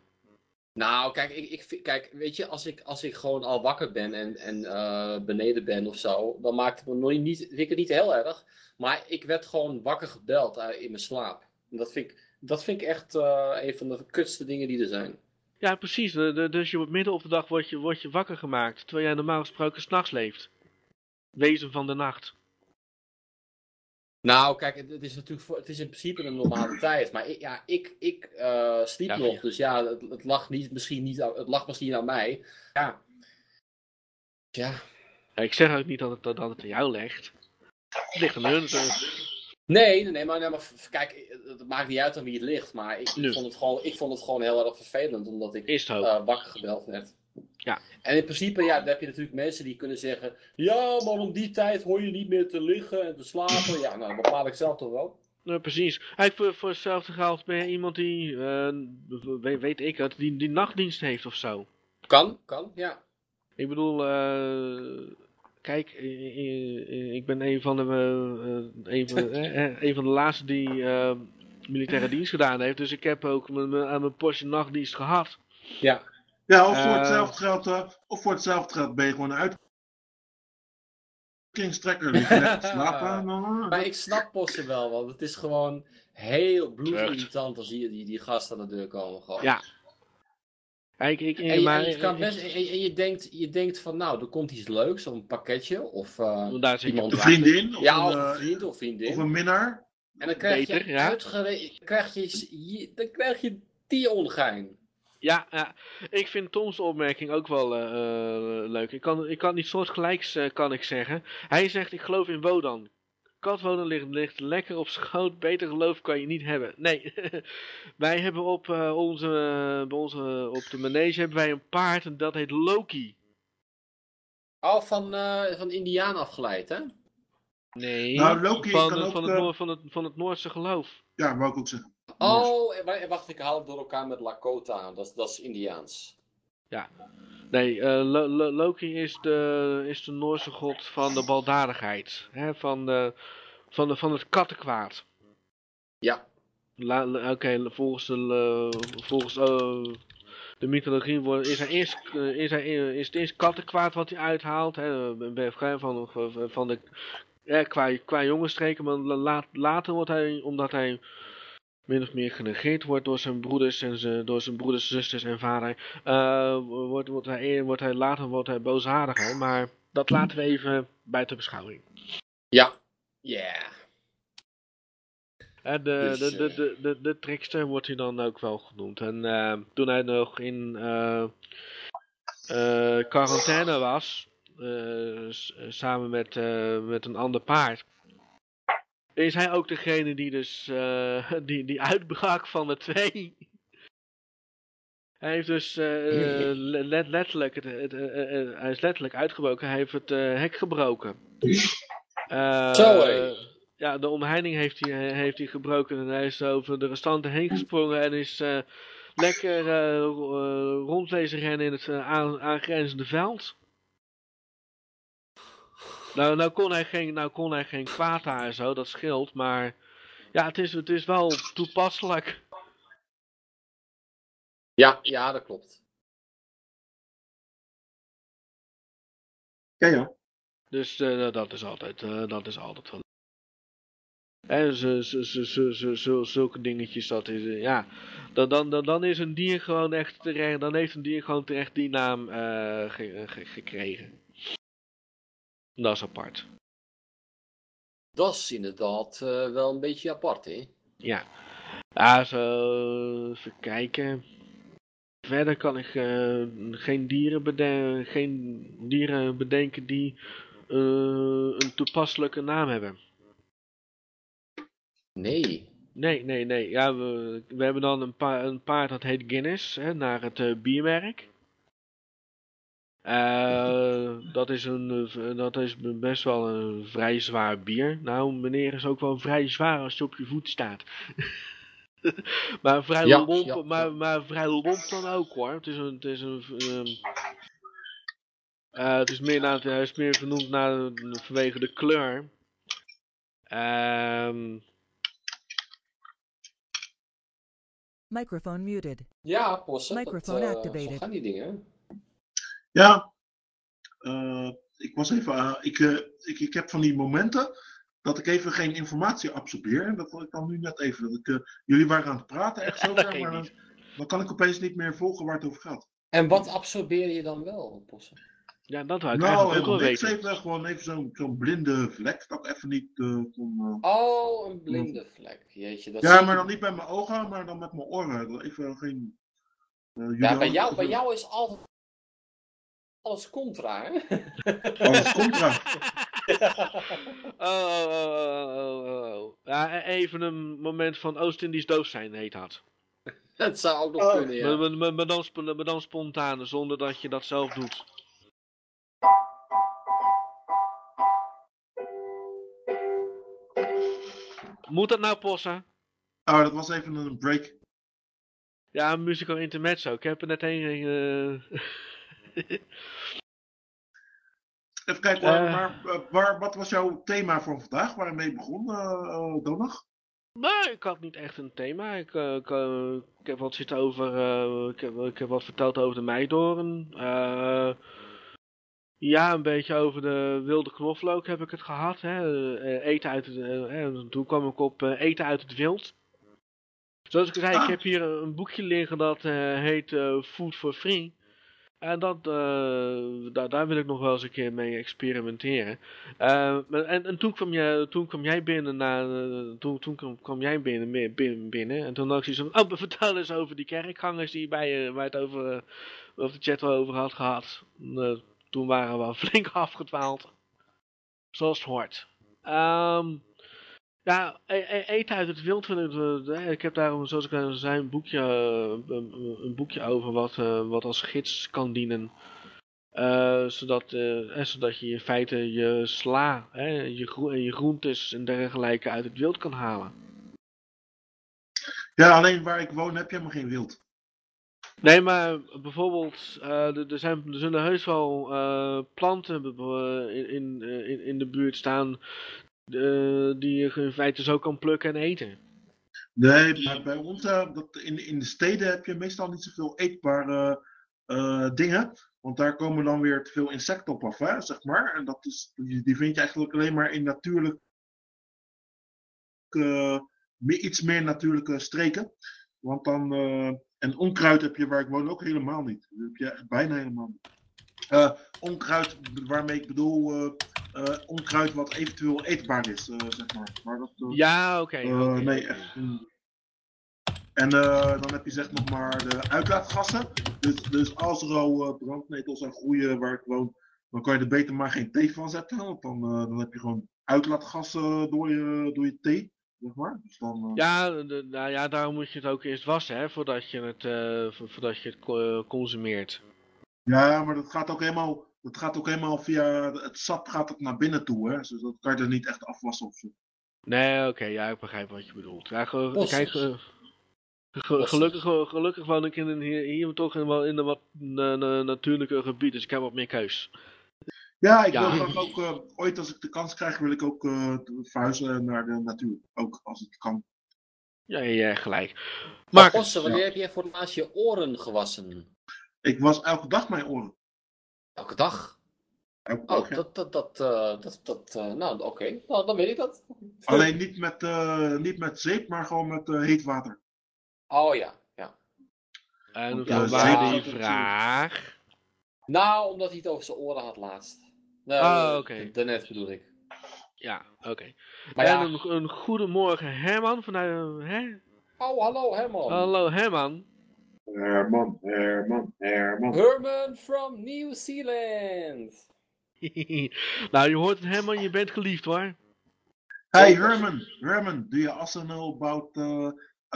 Nou, kijk, ik, ik, kijk, weet je, als ik, als ik gewoon al wakker ben en, en eh, beneden ben of zo, dan maakt het me nog niet, vind ik het niet heel erg. Maar ik werd gewoon wakker gebeld eh, in mijn slaap. En dat vind ik, dat vind ik echt eh, een van de kutste dingen die er zijn.
Ja, precies. Dus je wordt midden op de dag wordt je, wordt je wakker gemaakt, terwijl jij normaal gesproken s'nachts leeft. Wezen van de nacht.
Nou, kijk, het, het is natuurlijk voor, het is in principe een normale tijd. Maar ik, ja, ik, ik eh, sliep
Ja,
nog,
ja.
dus ja, het, het lag niet, misschien niet, aan- het lag misschien aan mij. Ja. Ja.
Ja, ik zeg ook niet dat het, dat het aan jou ligt. Het ligt aan hun. dus-
Nee, nee, maar, nee, maar kijk, het maakt niet uit aan wie het ligt. Maar ik, vond, het gewoon, ik vond het gewoon heel erg vervelend, omdat ik eh, wakker gebeld werd.
Ja.
En in principe, ja, dan heb je natuurlijk mensen die kunnen zeggen... Ja, maar om die tijd hoor je niet meer te liggen en te slapen. Ja, nou, dat bepaal ik zelf toch wel.
Nou, precies. Eigenlijk voor, voor hetzelfde geld ben je iemand die, eh, weet, weet ik het, die, die nachtdienst heeft of zo.
Kan, kan, ja.
Ik bedoel, eh, kijk, ik ben een van de, eh, eh, een van, een van de laatste die eh, militaire dienst gedaan heeft. Dus ik heb ook aan mijn portie nachtdienst gehad.
Ja,
Ja, of voor
Eh.
hetzelfde geld, of voor hetzelfde geld ben je gewoon je lekker te slapen.
maar ik snap Posse wel, want het is gewoon heel bloedirritant als je die, die gast aan de deur komen. Gewoon.
Ja. Ik,
En je,
maar,
en je, kan
ik-
best, en, en je, denkt, je denkt van, nou, er komt iets leuks, een pakketje, of eh,
want daar zit je
iemand
een vriendin of,
ja,
een,
of een
eh,
vriend of vriendin.
of een minnaar.
En dan krijg
Beter,
je,
ja.
uitgere- krijg je, dan krijg je die ongein.
Ja, ja, ik vind Toms opmerking ook wel eh, leuk. Ik kan, ik kan niet soortgelijks kan ik zeggen. Hij zegt, ik geloof in Wodan. Katwonen ligt, ligt lekker op schoot. Beter geloof kan je niet hebben. Nee, wij hebben op, eh, onze, bij onze, op de manege hebben wij een paard en dat heet Loki.
Oh, van, eh van Indiaan afgeleid, hè?
Nee,
Nou, Loki
van,
kan
eh,
ook,
van, het,
eh,
van, het, van het Noordse geloof.
Ja, wou ik ook zeggen.
Oh, wacht, ik haal het door elkaar met Lakota. Dat, is- dat is Indiaans.
Nee, eh, Lo- Lo- Loki is de, is de Noorse god van de baldadigheid. Hè, van, de, van, de, van het kattenkwaad.
Ja.
Oké, volgens, de, eh, volgens eh, de mythologie wordt, is, hij eerst, is, hij, is het eerst kattenkwaad wat hij uithaalt. Hè, eh, BFG van, van, de eh, qua, qua jongensstreken. Maar la- later wordt hij, omdat hij min of meer genegeerd wordt door zijn broeders en zijn, door zijn broeders, zusters en vader. eh, wordt, wordt, hij, wordt hij later wordt hij. Maar dat laten we even buiten beschouwing.
Ja. Yeah.
Hè, de,
Dus,
de, de,
eh,
de, de, de trickster wordt hij dan ook wel genoemd. En eh, toen hij nog in eh, eh, quarantaine was, samen met, met een ander paard, is hij ook degene die dus eh, die, die uitbrak van de twee. Hij heeft dus eh, le- let- letterlijk, het, het, hij is letterlijk uitgebroken, hij heeft het eh, hek gebroken.
Zo, hé.
ja, de omheining heeft hij, heeft hij gebroken en hij is over de restanten heen gesprongen en is lekker ro- rond deze rennen in het aan, aangrenzende veld. Nou, nou, kon hij geen, nou kon hij geen kwaad en zo, dat scheelt, maar ja, het is, het is wel toepasselijk.
Ja, ja, dat klopt.
Ja, ja.
Dus eh, dat is altijd, eh, dat is altijd wel. En zo, zo, zo, zo, zo, zo- zulke dingetjes, dat is, eh, ja. Dan, dan, dan, dan is een dier gewoon echt terecht, dan heeft een dier gewoon terecht die naam eh, ge- ge- gekregen. Dat is apart.
Dat is inderdaad eh, wel een beetje apart, hè?
Ja. Ja, zo, even kijken. Verder kan ik eh, geen, dieren beden geen dieren bedenken die eh, een toepasselijke naam hebben.
Nee.
Nee, nee, nee. Ja, we, we hebben dan een, pa een paard dat heet Guinness, hè, naar het biermerk. Eh, dat, is een, eh, dat is best wel een vrij zwaar bier. Nou, meneer is ook wel vrij zwaar als je op je voet staat. maar, vrij
Ja,
lomp,
ja,
maar, maar vrij lomp dan ook hoor. Het is een. Het is, een, ehm, eh, het is meer, naar, hij is meer vernoemd naar, vanwege de kleur. Ehm
Microphone muted.
Ja, Posse. dat,
Microphone
eh,
activated.
Zo gaan die dingen.
Ja, eh, ik was even. eh, ik, eh, ik, ik heb van die momenten dat ik even geen informatie absorbeer. En dat ik dan nu net even. Dat ik, jullie waren aan het praten
Dat
over,
geeft
maar dan, kan ik opeens niet meer volgen waar het over gaat.
En wat absorbeer je dan wel, Posse?
ja, dat wou ik
nou,
ook wel weten.
Even, gewoon even zo'n zo'n blinde vlek. Dat ik even niet eh, kon.
Oh, een blinde vlek. Jeetje, dat
ja,
zie
maar dan niet met mijn ogen, maar dan met mijn oren. Dat Even geen. eh,
Ja, bij jou, bij jou is altijd alles contra, hè?
Alles contra.
Oh, oh, oh, oh. Ja, even een moment van Oost-Indisch doof zijn heet dat.
Dat zou ook nog
Oh,
kunnen, ja.
Maar, maar, maar, dan, sp- maar dan spontaan, zonder dat je dat zelf doet. Moet dat nou possen?
Oh, dat was even een break.
Ja, een musical intermezzo. Ik heb er net een... eh,
Even kijken,
Eh.
maar eh, waar, wat was jouw thema voor vandaag? Waar je mee begon, eh eh, Donag?
Nee, ik had niet echt een thema. Ik, ik, ik heb wat zitten over. ik, heb, ik heb wat verteld over de meidoorn. Eh, ja, een beetje over de wilde knoflook heb ik het gehad. Hè. Eten uit het, toen kwam ik op eten uit het wild. Zoals ik zei, ik
Ah.
heb hier een boekje liggen dat heet Food for Free. En dat, eh, daar, wil ik nog wel eens een keer mee experimenteren. Eh, en, en toen, kwam jij, toen kwam jij binnen, na, eh, toen, toen kwam, jij binnen, bi- binnen, binnen. En toen had ik van, oh, vertel eens over die kerkgangers die bij, waar het over, over de chat over had gehad. Eh, toen waren we flink afgedwaald. Zoals het hoort. Ehm, ja, e- e- eten uit het wild. vind ik, eh, ik heb daar, zoals ik al zei, een boekje, eh, een, een boekje over wat, eh, wat als gids kan dienen. Zodat, zodat je in feite je sla, hè, je, groe en je groentes en dergelijke uit het wild kan halen.
Ja, alleen waar ik woon heb je helemaal geen wild.
Nee, maar bijvoorbeeld, er, zijn, er zullen heus wel planten in, in, in de buurt staan eh, die je in feite zo kan plukken en eten.
Nee, maar bij ons, eh, dat, in, in de steden heb je meestal niet zoveel eetbare eh, dingen. Want daar komen dan weer te veel insecten op af, hè, zeg maar. En dat is, die, vind je eigenlijk alleen maar in natuurlijk, iets meer natuurlijke streken. Want dan, en onkruid heb je waar ik woon ook helemaal niet. Dat heb je bijna helemaal niet. Onkruid, waarmee ik bedoel, eh, onkruid wat eventueel eetbaar is, eh, zeg maar. maar dat, eh,
Ja, oké.
nee, echt. En dan heb je zeg nog maar de uitlaatgassen. Dus, dus als er al brandnetels aan groeien waar ik woon, dan kan je er beter maar geen thee van zetten. Want dan, dan heb je gewoon uitlaatgassen door je, door je thee. Zeg maar. Dus dan,
Ja, de- nou ja, daarom moet je het ook eerst wassen, hè, voordat je het, vo- voordat je het co- consumeert.
ja, maar dat gaat ook helemaal, dat gaat ook helemaal via het sap gaat het naar binnen toe. Hè? Dus dat kan je er niet echt afwassen of zo.
Nee, oké, ja, ik begrijp wat je bedoelt. Ja, kijk, ge- gelukkig, gelukkig woon ik in hier, hier toch in, wel in een wat na- na- natuurlijker gebied, dus ik heb wat meer keus.
Ja, ik
Ja.
wil ook, eh, ooit als ik de kans krijg, wil ik ook eh, verhuizen naar de natuur. Ook als het kan.
Ja, ja, gelijk.
Maar
Maar,
Posse, wanneer heb jij voor het laatst je oren gewassen?
Ik was elke dag mijn oren.
Elke dag?
Elke dag,
Oh,
ja.
dat, dat, dat, eh, dat, dat, eh, nou, oké. Nou, dan weet ik dat.
Alleen niet met, eh, niet met zeep, maar gewoon met eh, heet water.
Oh ja, ja.
en
Ja,
vanwaar
zeker.
die vraag.
Nou, omdat hij het over zijn oren had laatst. Nou,
Ah,
eh,
oké.
Daarnet bedoel ik.
Ja, oké.
Maar
En
ja,
een, een goedemorgen Herman vanuit, hè?
oh hallo Herman.
Hallo Herman.
Herman, Herman, Herman.
Herman from New Zealand.
nou, je hoort het Herman, je bent geliefd hoor.
Hey Herman, Herman, do you also know about uh,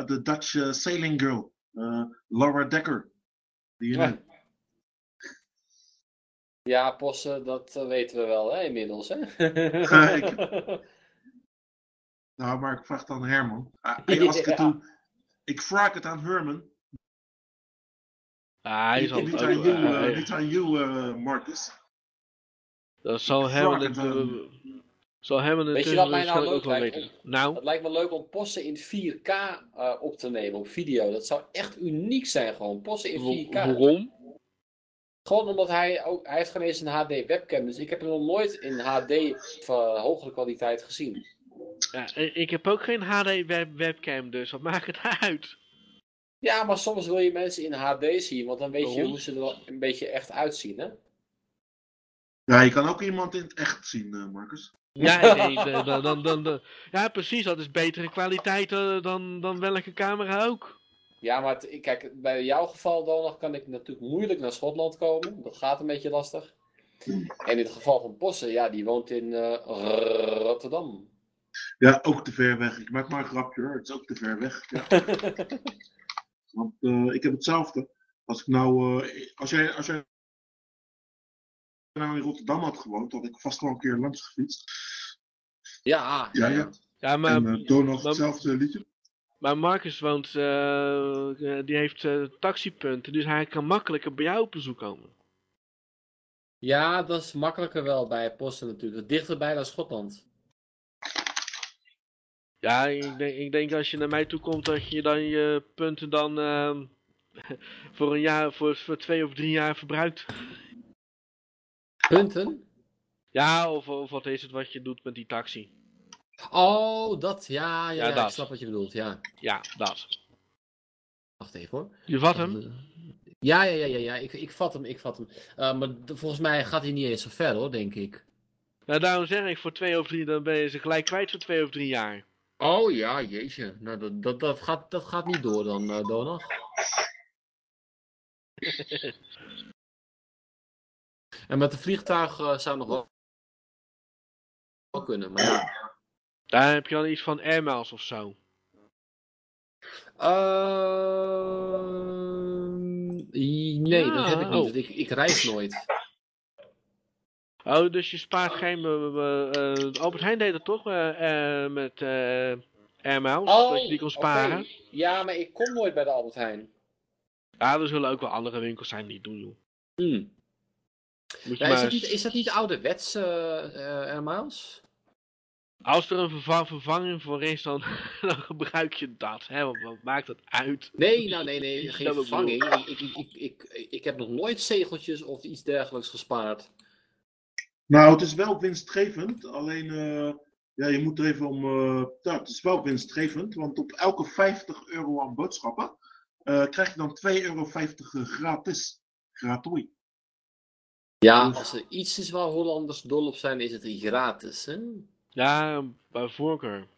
the Dutch uh, sailing girl, uh, Laura Dekker? Do you know?
Ja, Posse, dat eh, weten we wel, hè, inmiddels, hè?
Nou, maar ik vraag dan Herman. Ah, hey, als ik het doe, Ik vraag het aan Herman.
Ah, hij zal
niet, aan jou,
eh,
eh, niet aan jou, eh, Marcus.
dat zal
vraag
het... zal het
Weet je wat mij nou
waarschijnlijk ook wel
leuk
weten.
lijkt?
Nou,
Het lijkt me leuk om posten in 4K eh, op te nemen, op video. Dat zou echt uniek zijn, gewoon. Posten in
wa-
4K.
waarom?
Gewoon omdat hij ook, hij heeft geen eens een HD webcam. Dus ik heb hem nog nooit in HD eh, hogere kwaliteit gezien.
Ja, ik ik heb ook geen HD web webcam, dus wat maakt het uit?
Ja, maar soms wil je mensen in HD zien, want dan weet je hoe ze er wel een beetje echt uitzien, hè?
Ja, je kan ook iemand in het echt zien, eh, Marcus.
Ja, nee, de- dan, dan, dan, dan- ja, precies, dat is betere kwaliteit eh, dan, dan welke camera ook.
Ja, maar het- kijk, bij jouw geval, Donald, kan ik natuurlijk moeilijk naar Schotland komen. Dat gaat een beetje lastig. En in het geval van Possen, ja, die woont in eh, Rotterdam.
Ja, ook te ver weg. Ik maak maar een grapje hoor. Het is ook te ver weg. Ja. Want eh, ik heb hetzelfde. Als ik nou, eh, als jij, als jij nou in Rotterdam had gewoond, had ik vast wel een keer langs gefietst.
Ja,
Ja, ja.
Ja, maar,
en uh, Donald
maar-
hetzelfde liedje.
maar Marcus woont, eh, eh, die heeft eh, taxipunten, dus hij kan makkelijker bij jou op bezoek komen.
ja, dat is makkelijker wel bij Posten natuurlijk. Dichterbij dan Schotland.
Ja, ik denk, ik denk als je naar mij toe komt dat je dan je punten dan ehm, voor een jaar, voor, voor twee of drie jaar verbruikt.
Punten?
Ja, of, of wat is het wat je doet met die taxi?
Oh, dat, ja, ja,
Ja,
ja,
dat.
ik snap wat je bedoelt, ja.
Ja, dat.
Wacht even hoor.
Je vat hem?
Ja, ja, ja, ja, ja. Ik, ik vat hem, ik vat hem. Eh, maar volgens mij gaat hij niet eens zo ver hoor, denk ik.
Nou, daarom zeg ik voor twee of drie, dan ben je ze gelijk kwijt voor twee of drie jaar.
Oh ja, jeetje. Nou, dat, dat, dat, gaat, dat gaat niet door dan, eh Donald. en met de vliegtuig eh, zou nog wel, wel kunnen, maar ja.
Daar heb je dan iets van airmiles of zo.
Ehm, nee, dat heb ik niet.
Oh.
Ik, ik reis nooit.
Oh, dus je spaart geen... eh, Albert Heijn deed het toch eh, eh, met eh airmiles, dat je die kon sparen.
Oh. Ja, maar ik kom nooit bij de Albert Heijn.
Ja, er zullen ook wel andere winkels zijn die het doen, joh.
Hmm. Is, dat niet, is dat niet ouderwets, Airmiles?
Als er een verva- vervanging voor is, dan, dan gebruik je dat. Hè? Wat, wat maakt het uit?
Nee, nou nee, nee, geen
Dat
vervanging. Ik, ik, ik, ik heb nog nooit zegeltjes of iets dergelijks gespaard.
Nou, het is wel winstgevend. Alleen, eh, ja, je moet er even om. eh, ja, het is wel winstgevend. Want op elke 50 euro aan boodschappen eh, krijg je dan 2,50 euro gratis. Gratooi.
Ja,
Dus-
als er iets is waar Hollanders dol op zijn, is het gratis. Hè?
Ja, bij voorkeur.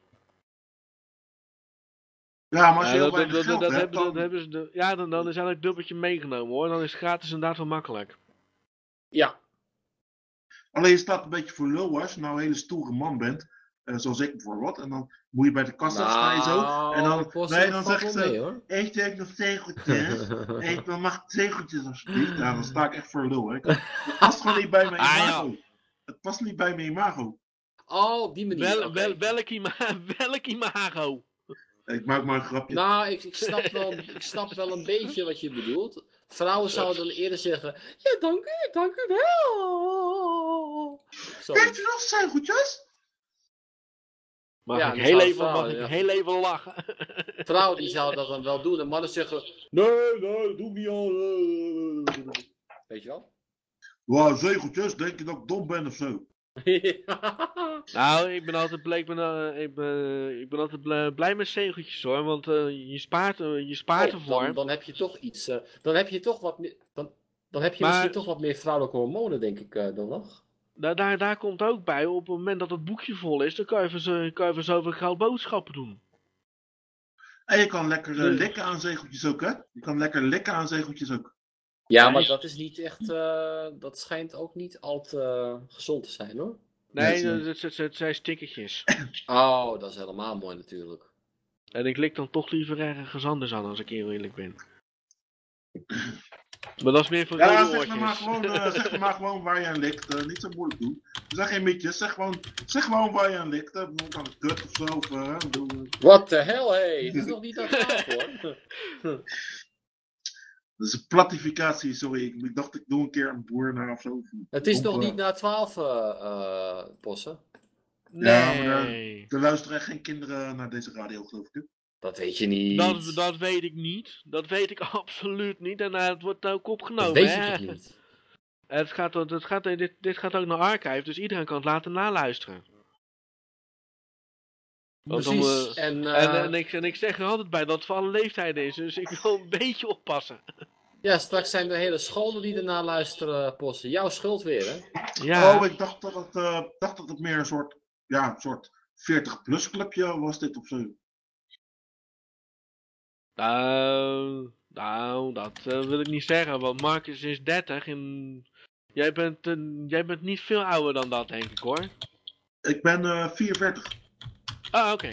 Ja, maar als je
Ja,
heel
dat,
weinig geld hebt, dan...
hebben ze de, ja, dan, dan is eigenlijk dubbeltje meegenomen hoor. Dan is gratis inderdaad wel makkelijk.
Ja.
Alleen je staat een beetje voor lul als je nou een hele stoere man bent. eh, zoals ik bijvoorbeeld. En dan moet je bij de kassa sta je zo. En dan, nee, dan
Nou,
zeg
wel hoor.
Eet jij nog tegeltjes? Eet, dan mag ik tegeltjes alsjeblieft. Ja, dan sta ik echt voor lul. Hè. Het past gewoon niet bij mijn
Ah, ja.
imago. Het past niet bij mijn imago.
Oh, die manier.
Wel, wel, welk, ima welk imago?
Ik maak maar een grapje.
Nou, ik, ik, snap wel, ik snap wel een beetje wat je bedoelt. Vrouwen zouden dan eerder zeggen: Ja, dank u, dank u wel.
Kijk je nog tegeltjes?
Mag,
Ja,
ik, heel even, mag ik
ja.
heel even lachen?
Vrouwen die zouden dat dan wel doen. En mannen zeggen: Nee, nee, doe ik niet al. Weet je wel?
Wow, zegeltjes, denk je dat ik dom ben of zo?
Nou, ik ben altijd ben, eh, ik ben, ik ben altijd blij, blij met zegeltjes hoor. Want eh, je spaart, eh, je spaart
Oh,
ervoor.
dan, dan heb je toch iets. eh, dan heb je toch wat meer. Dan, dan heb je
Maar-
misschien toch wat meer vrouwelijke hormonen, denk ik eh, dan nog.
Daar, daar, daar komt ook bij, op het moment dat het boekje vol is, dan kan je zo, kan je zoveel geld boodschappen doen.
En je kan lekker likken aan zegeltjes ook, hè? Je kan lekker likken aan zegeltjes ook.
Ja, maar dat is niet echt. eh, dat schijnt ook niet al te gezond te zijn hoor.
Nee, dat, dat, dat- dat zijn stickertjes.
Oh, dat is helemaal mooi natuurlijk.
En ik lik dan toch liever ergens anders aan als ik heel eerlijk ben. Maar dat is meer voor
Ja,
rode
zeg maar gewoon, eh, zeg maar gewoon waar je aan likt. eh, niet zo moeilijk doen. Zeg geen mietjes, zeg gewoon, zeg gewoon waar je aan likt. Uh, bijvoorbeeld aan de kut of zo. Of, doe,
What the hell, hey. Het is nog niet aan twaalf, hoor.
dat is een platificatie, sorry. Ik, ik dacht ik doe een keer een boer na of zo.
Het is nog niet na twaalf, eh eh, Possen.
Ja, maar
Nee.
Er luisteren echt geen kinderen naar deze radio, geloof ik.
Dat weet je niet.
Dat, dat weet ik niet. Dat weet ik absoluut niet. En eh, het wordt ook opgenomen.
Dat weet
hè?
je niet?
Het gaat, het gaat, dit, dit gaat ook naar archive, dus iedereen kan het laten naluisteren. Want dan,
Precies.
eh,
en,
En,
eh,
en, ik, en ik zeg er altijd bij dat het voor alle leeftijden is, dus ik wil een beetje oppassen.
ja, straks zijn er hele scholen die ernaar luisteren, Possen. Jouw schuld weer, hè?
Ja,
Oh, ik dacht dat, het, eh, dacht dat het meer een soort, ja, een soort 40-plus clubje was dit of zo.
nou, nou, dat eh, wil ik niet zeggen, want Marcus is 30 en jij bent, eh, jij bent niet veel ouder dan dat, denk ik hoor.
Ik ben eh 44.
Ah, oké.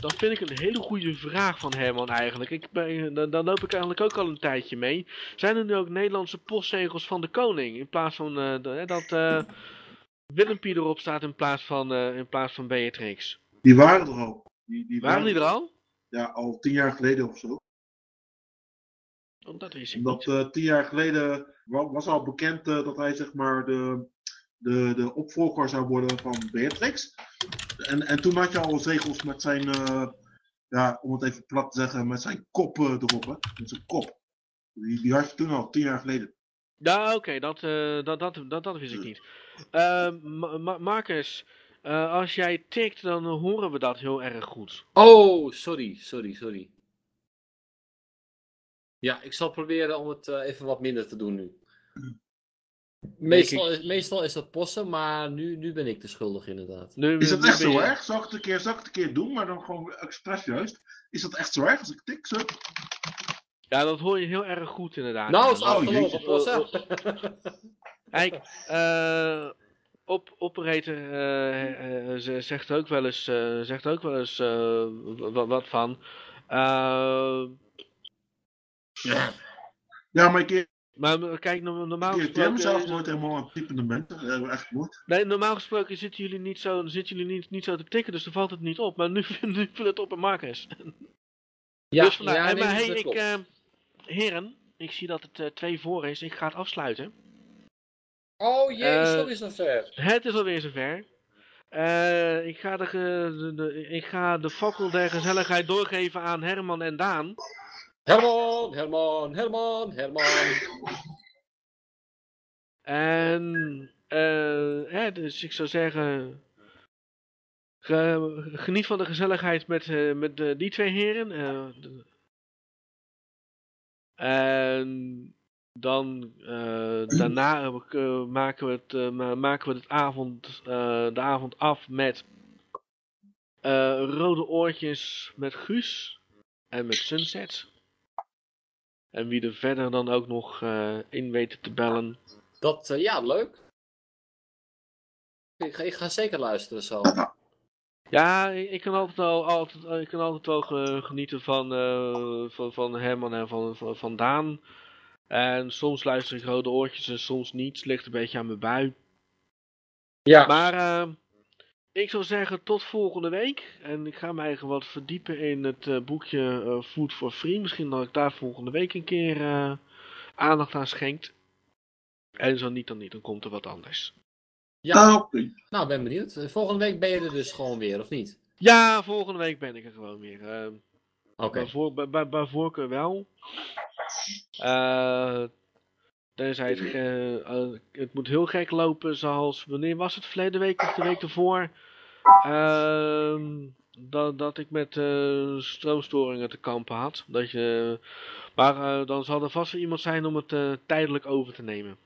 Dat vind ik een hele goede vraag van Herman eigenlijk. Ik ben, dan, dan loop ik eigenlijk ook al een tijdje mee. Zijn er nu ook Nederlandse postzegels van de koning? In plaats van eh, dat eh Willempie erop staat in plaats van, eh, in plaats van Beatrix.
Die waren er al. Die, die
Waren die er al?
Ja, al tien jaar geleden of zo.
Oh,
Omdat eh, tien jaar geleden wa- was al bekend dat hij zeg maar de, de, de opvolger zou worden van Beatrix. En, en toen had je al zegels met zijn, eh, ja, om het even plat te zeggen, met zijn kop eh, erop. Hè? Met zijn kop. Die, die had je toen al, tien jaar geleden.
Ja, oké, dat, eh, dat, dat, dat, dat wist ik niet. Ma- Ma- Marcus, eh, als jij tikt, dan horen we dat heel erg goed.
Oh, sorry, sorry, sorry. Ja, ik zal proberen om het even wat minder te doen nu. Meestal, is, meestal is dat possen, maar nu, nu ben ik de schuldig inderdaad.
Nu,
Is dat
nu
echt zo
je-
erg? Zal ik het een keer, zal ik het een keer doen, maar dan gewoon expres juist? Is dat echt zo erg als ik tik? Zo?
Ja, dat hoor je heel erg goed inderdaad.
Nou,
Ja,
is
dat-
afgelopen,
jeetje.
possen.
Kijk, eh op, operator eh, eh, ze- zegt ook wel eens, eh, zegt ook wel eens eh, wa- wat van. Eh,
Ja, maar ik
maar kijk, no- normaal
Jam zelf
gesproken,
nooit helemaal een typende mensen. Echt nooit.
nee, normaal gesproken zitten jullie niet zo, zitten jullie niet, niet zo te tikken, dus dan valt het niet op. Maar nu, nu viel het op een Marcus.
Ja,
dus vandaar.
ja,
Eh,
nee,
maar hey, ik, eh, heren, ik zie dat het eh, twee voor is. Ik ga het afsluiten.
Oh jee,
eh,
zo is het ver.
Het is alweer zover. Eh, ik, ga de, de, de- ik ga de fakkel der gezelligheid doorgeven aan Herman en Daan.
Herman, Herman, Herman, Herman.
En hè, dus ik zou zeggen. ge- geniet van de gezelligheid met, eh, met eh, die twee heren. en dan daarna maken we het, ma- maken we het avond, de avond af met rode oortjes met Guus en met Sunset. En wie er verder dan ook nog eh, in weten te bellen.
Dat, eh, ja, leuk. Ik ga, ik ga zeker luisteren zo.
Ja, ik, ik kan altijd wel, altijd, ik kan altijd wel ge- genieten van, eh, van, van Herman en van, van, van Daan. En soms luister ik rode oortjes en soms niet. Het ligt een beetje aan mijn bui.
Ja,
Maar eh, ik zou zeggen tot volgende week. En ik ga me eigenlijk wat verdiepen in het eh, boekje eh, Food for Free. Misschien dat ik daar volgende week een keer eh, aandacht aan schenkt. En zo niet dan niet, dan komt er wat anders.
Ja.
Ah,
nou ben benieuwd. Volgende week ben je er dus gewoon weer, of niet?
Ja, volgende week ben ik er gewoon weer.
Oké.
Bij voorkeur wel. Eh tenzij het, eh, het moet heel gek lopen, zoals wanneer was het verleden week of de week ervoor? Ehm, dat, dat ik met eh, stroomstoringen te kampen had. Dat je, maar eh, dan zal er vast wel iemand zijn om het eh, tijdelijk over te nemen.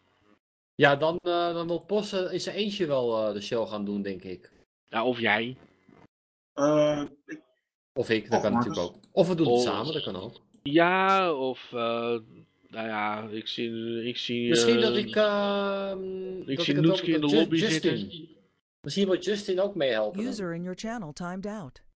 Ja, dan, eh, dan wil Posse in zijn eentje wel eh, de show gaan doen, denk ik.
Ja, of jij.
Eh, ik-
Of ik, dat
Of
kan
Marcus.
natuurlijk ook. Of we doen het samen, dat kan ook.
Ja, of eh, nou ja, ik zie, ik zie
Misschien
eh,
dat ik... ehm, dat
zie Noetski in de lobby
Justin.
zitten.
Misschien wil Justin ook meehelpen.
User in your channel timed out.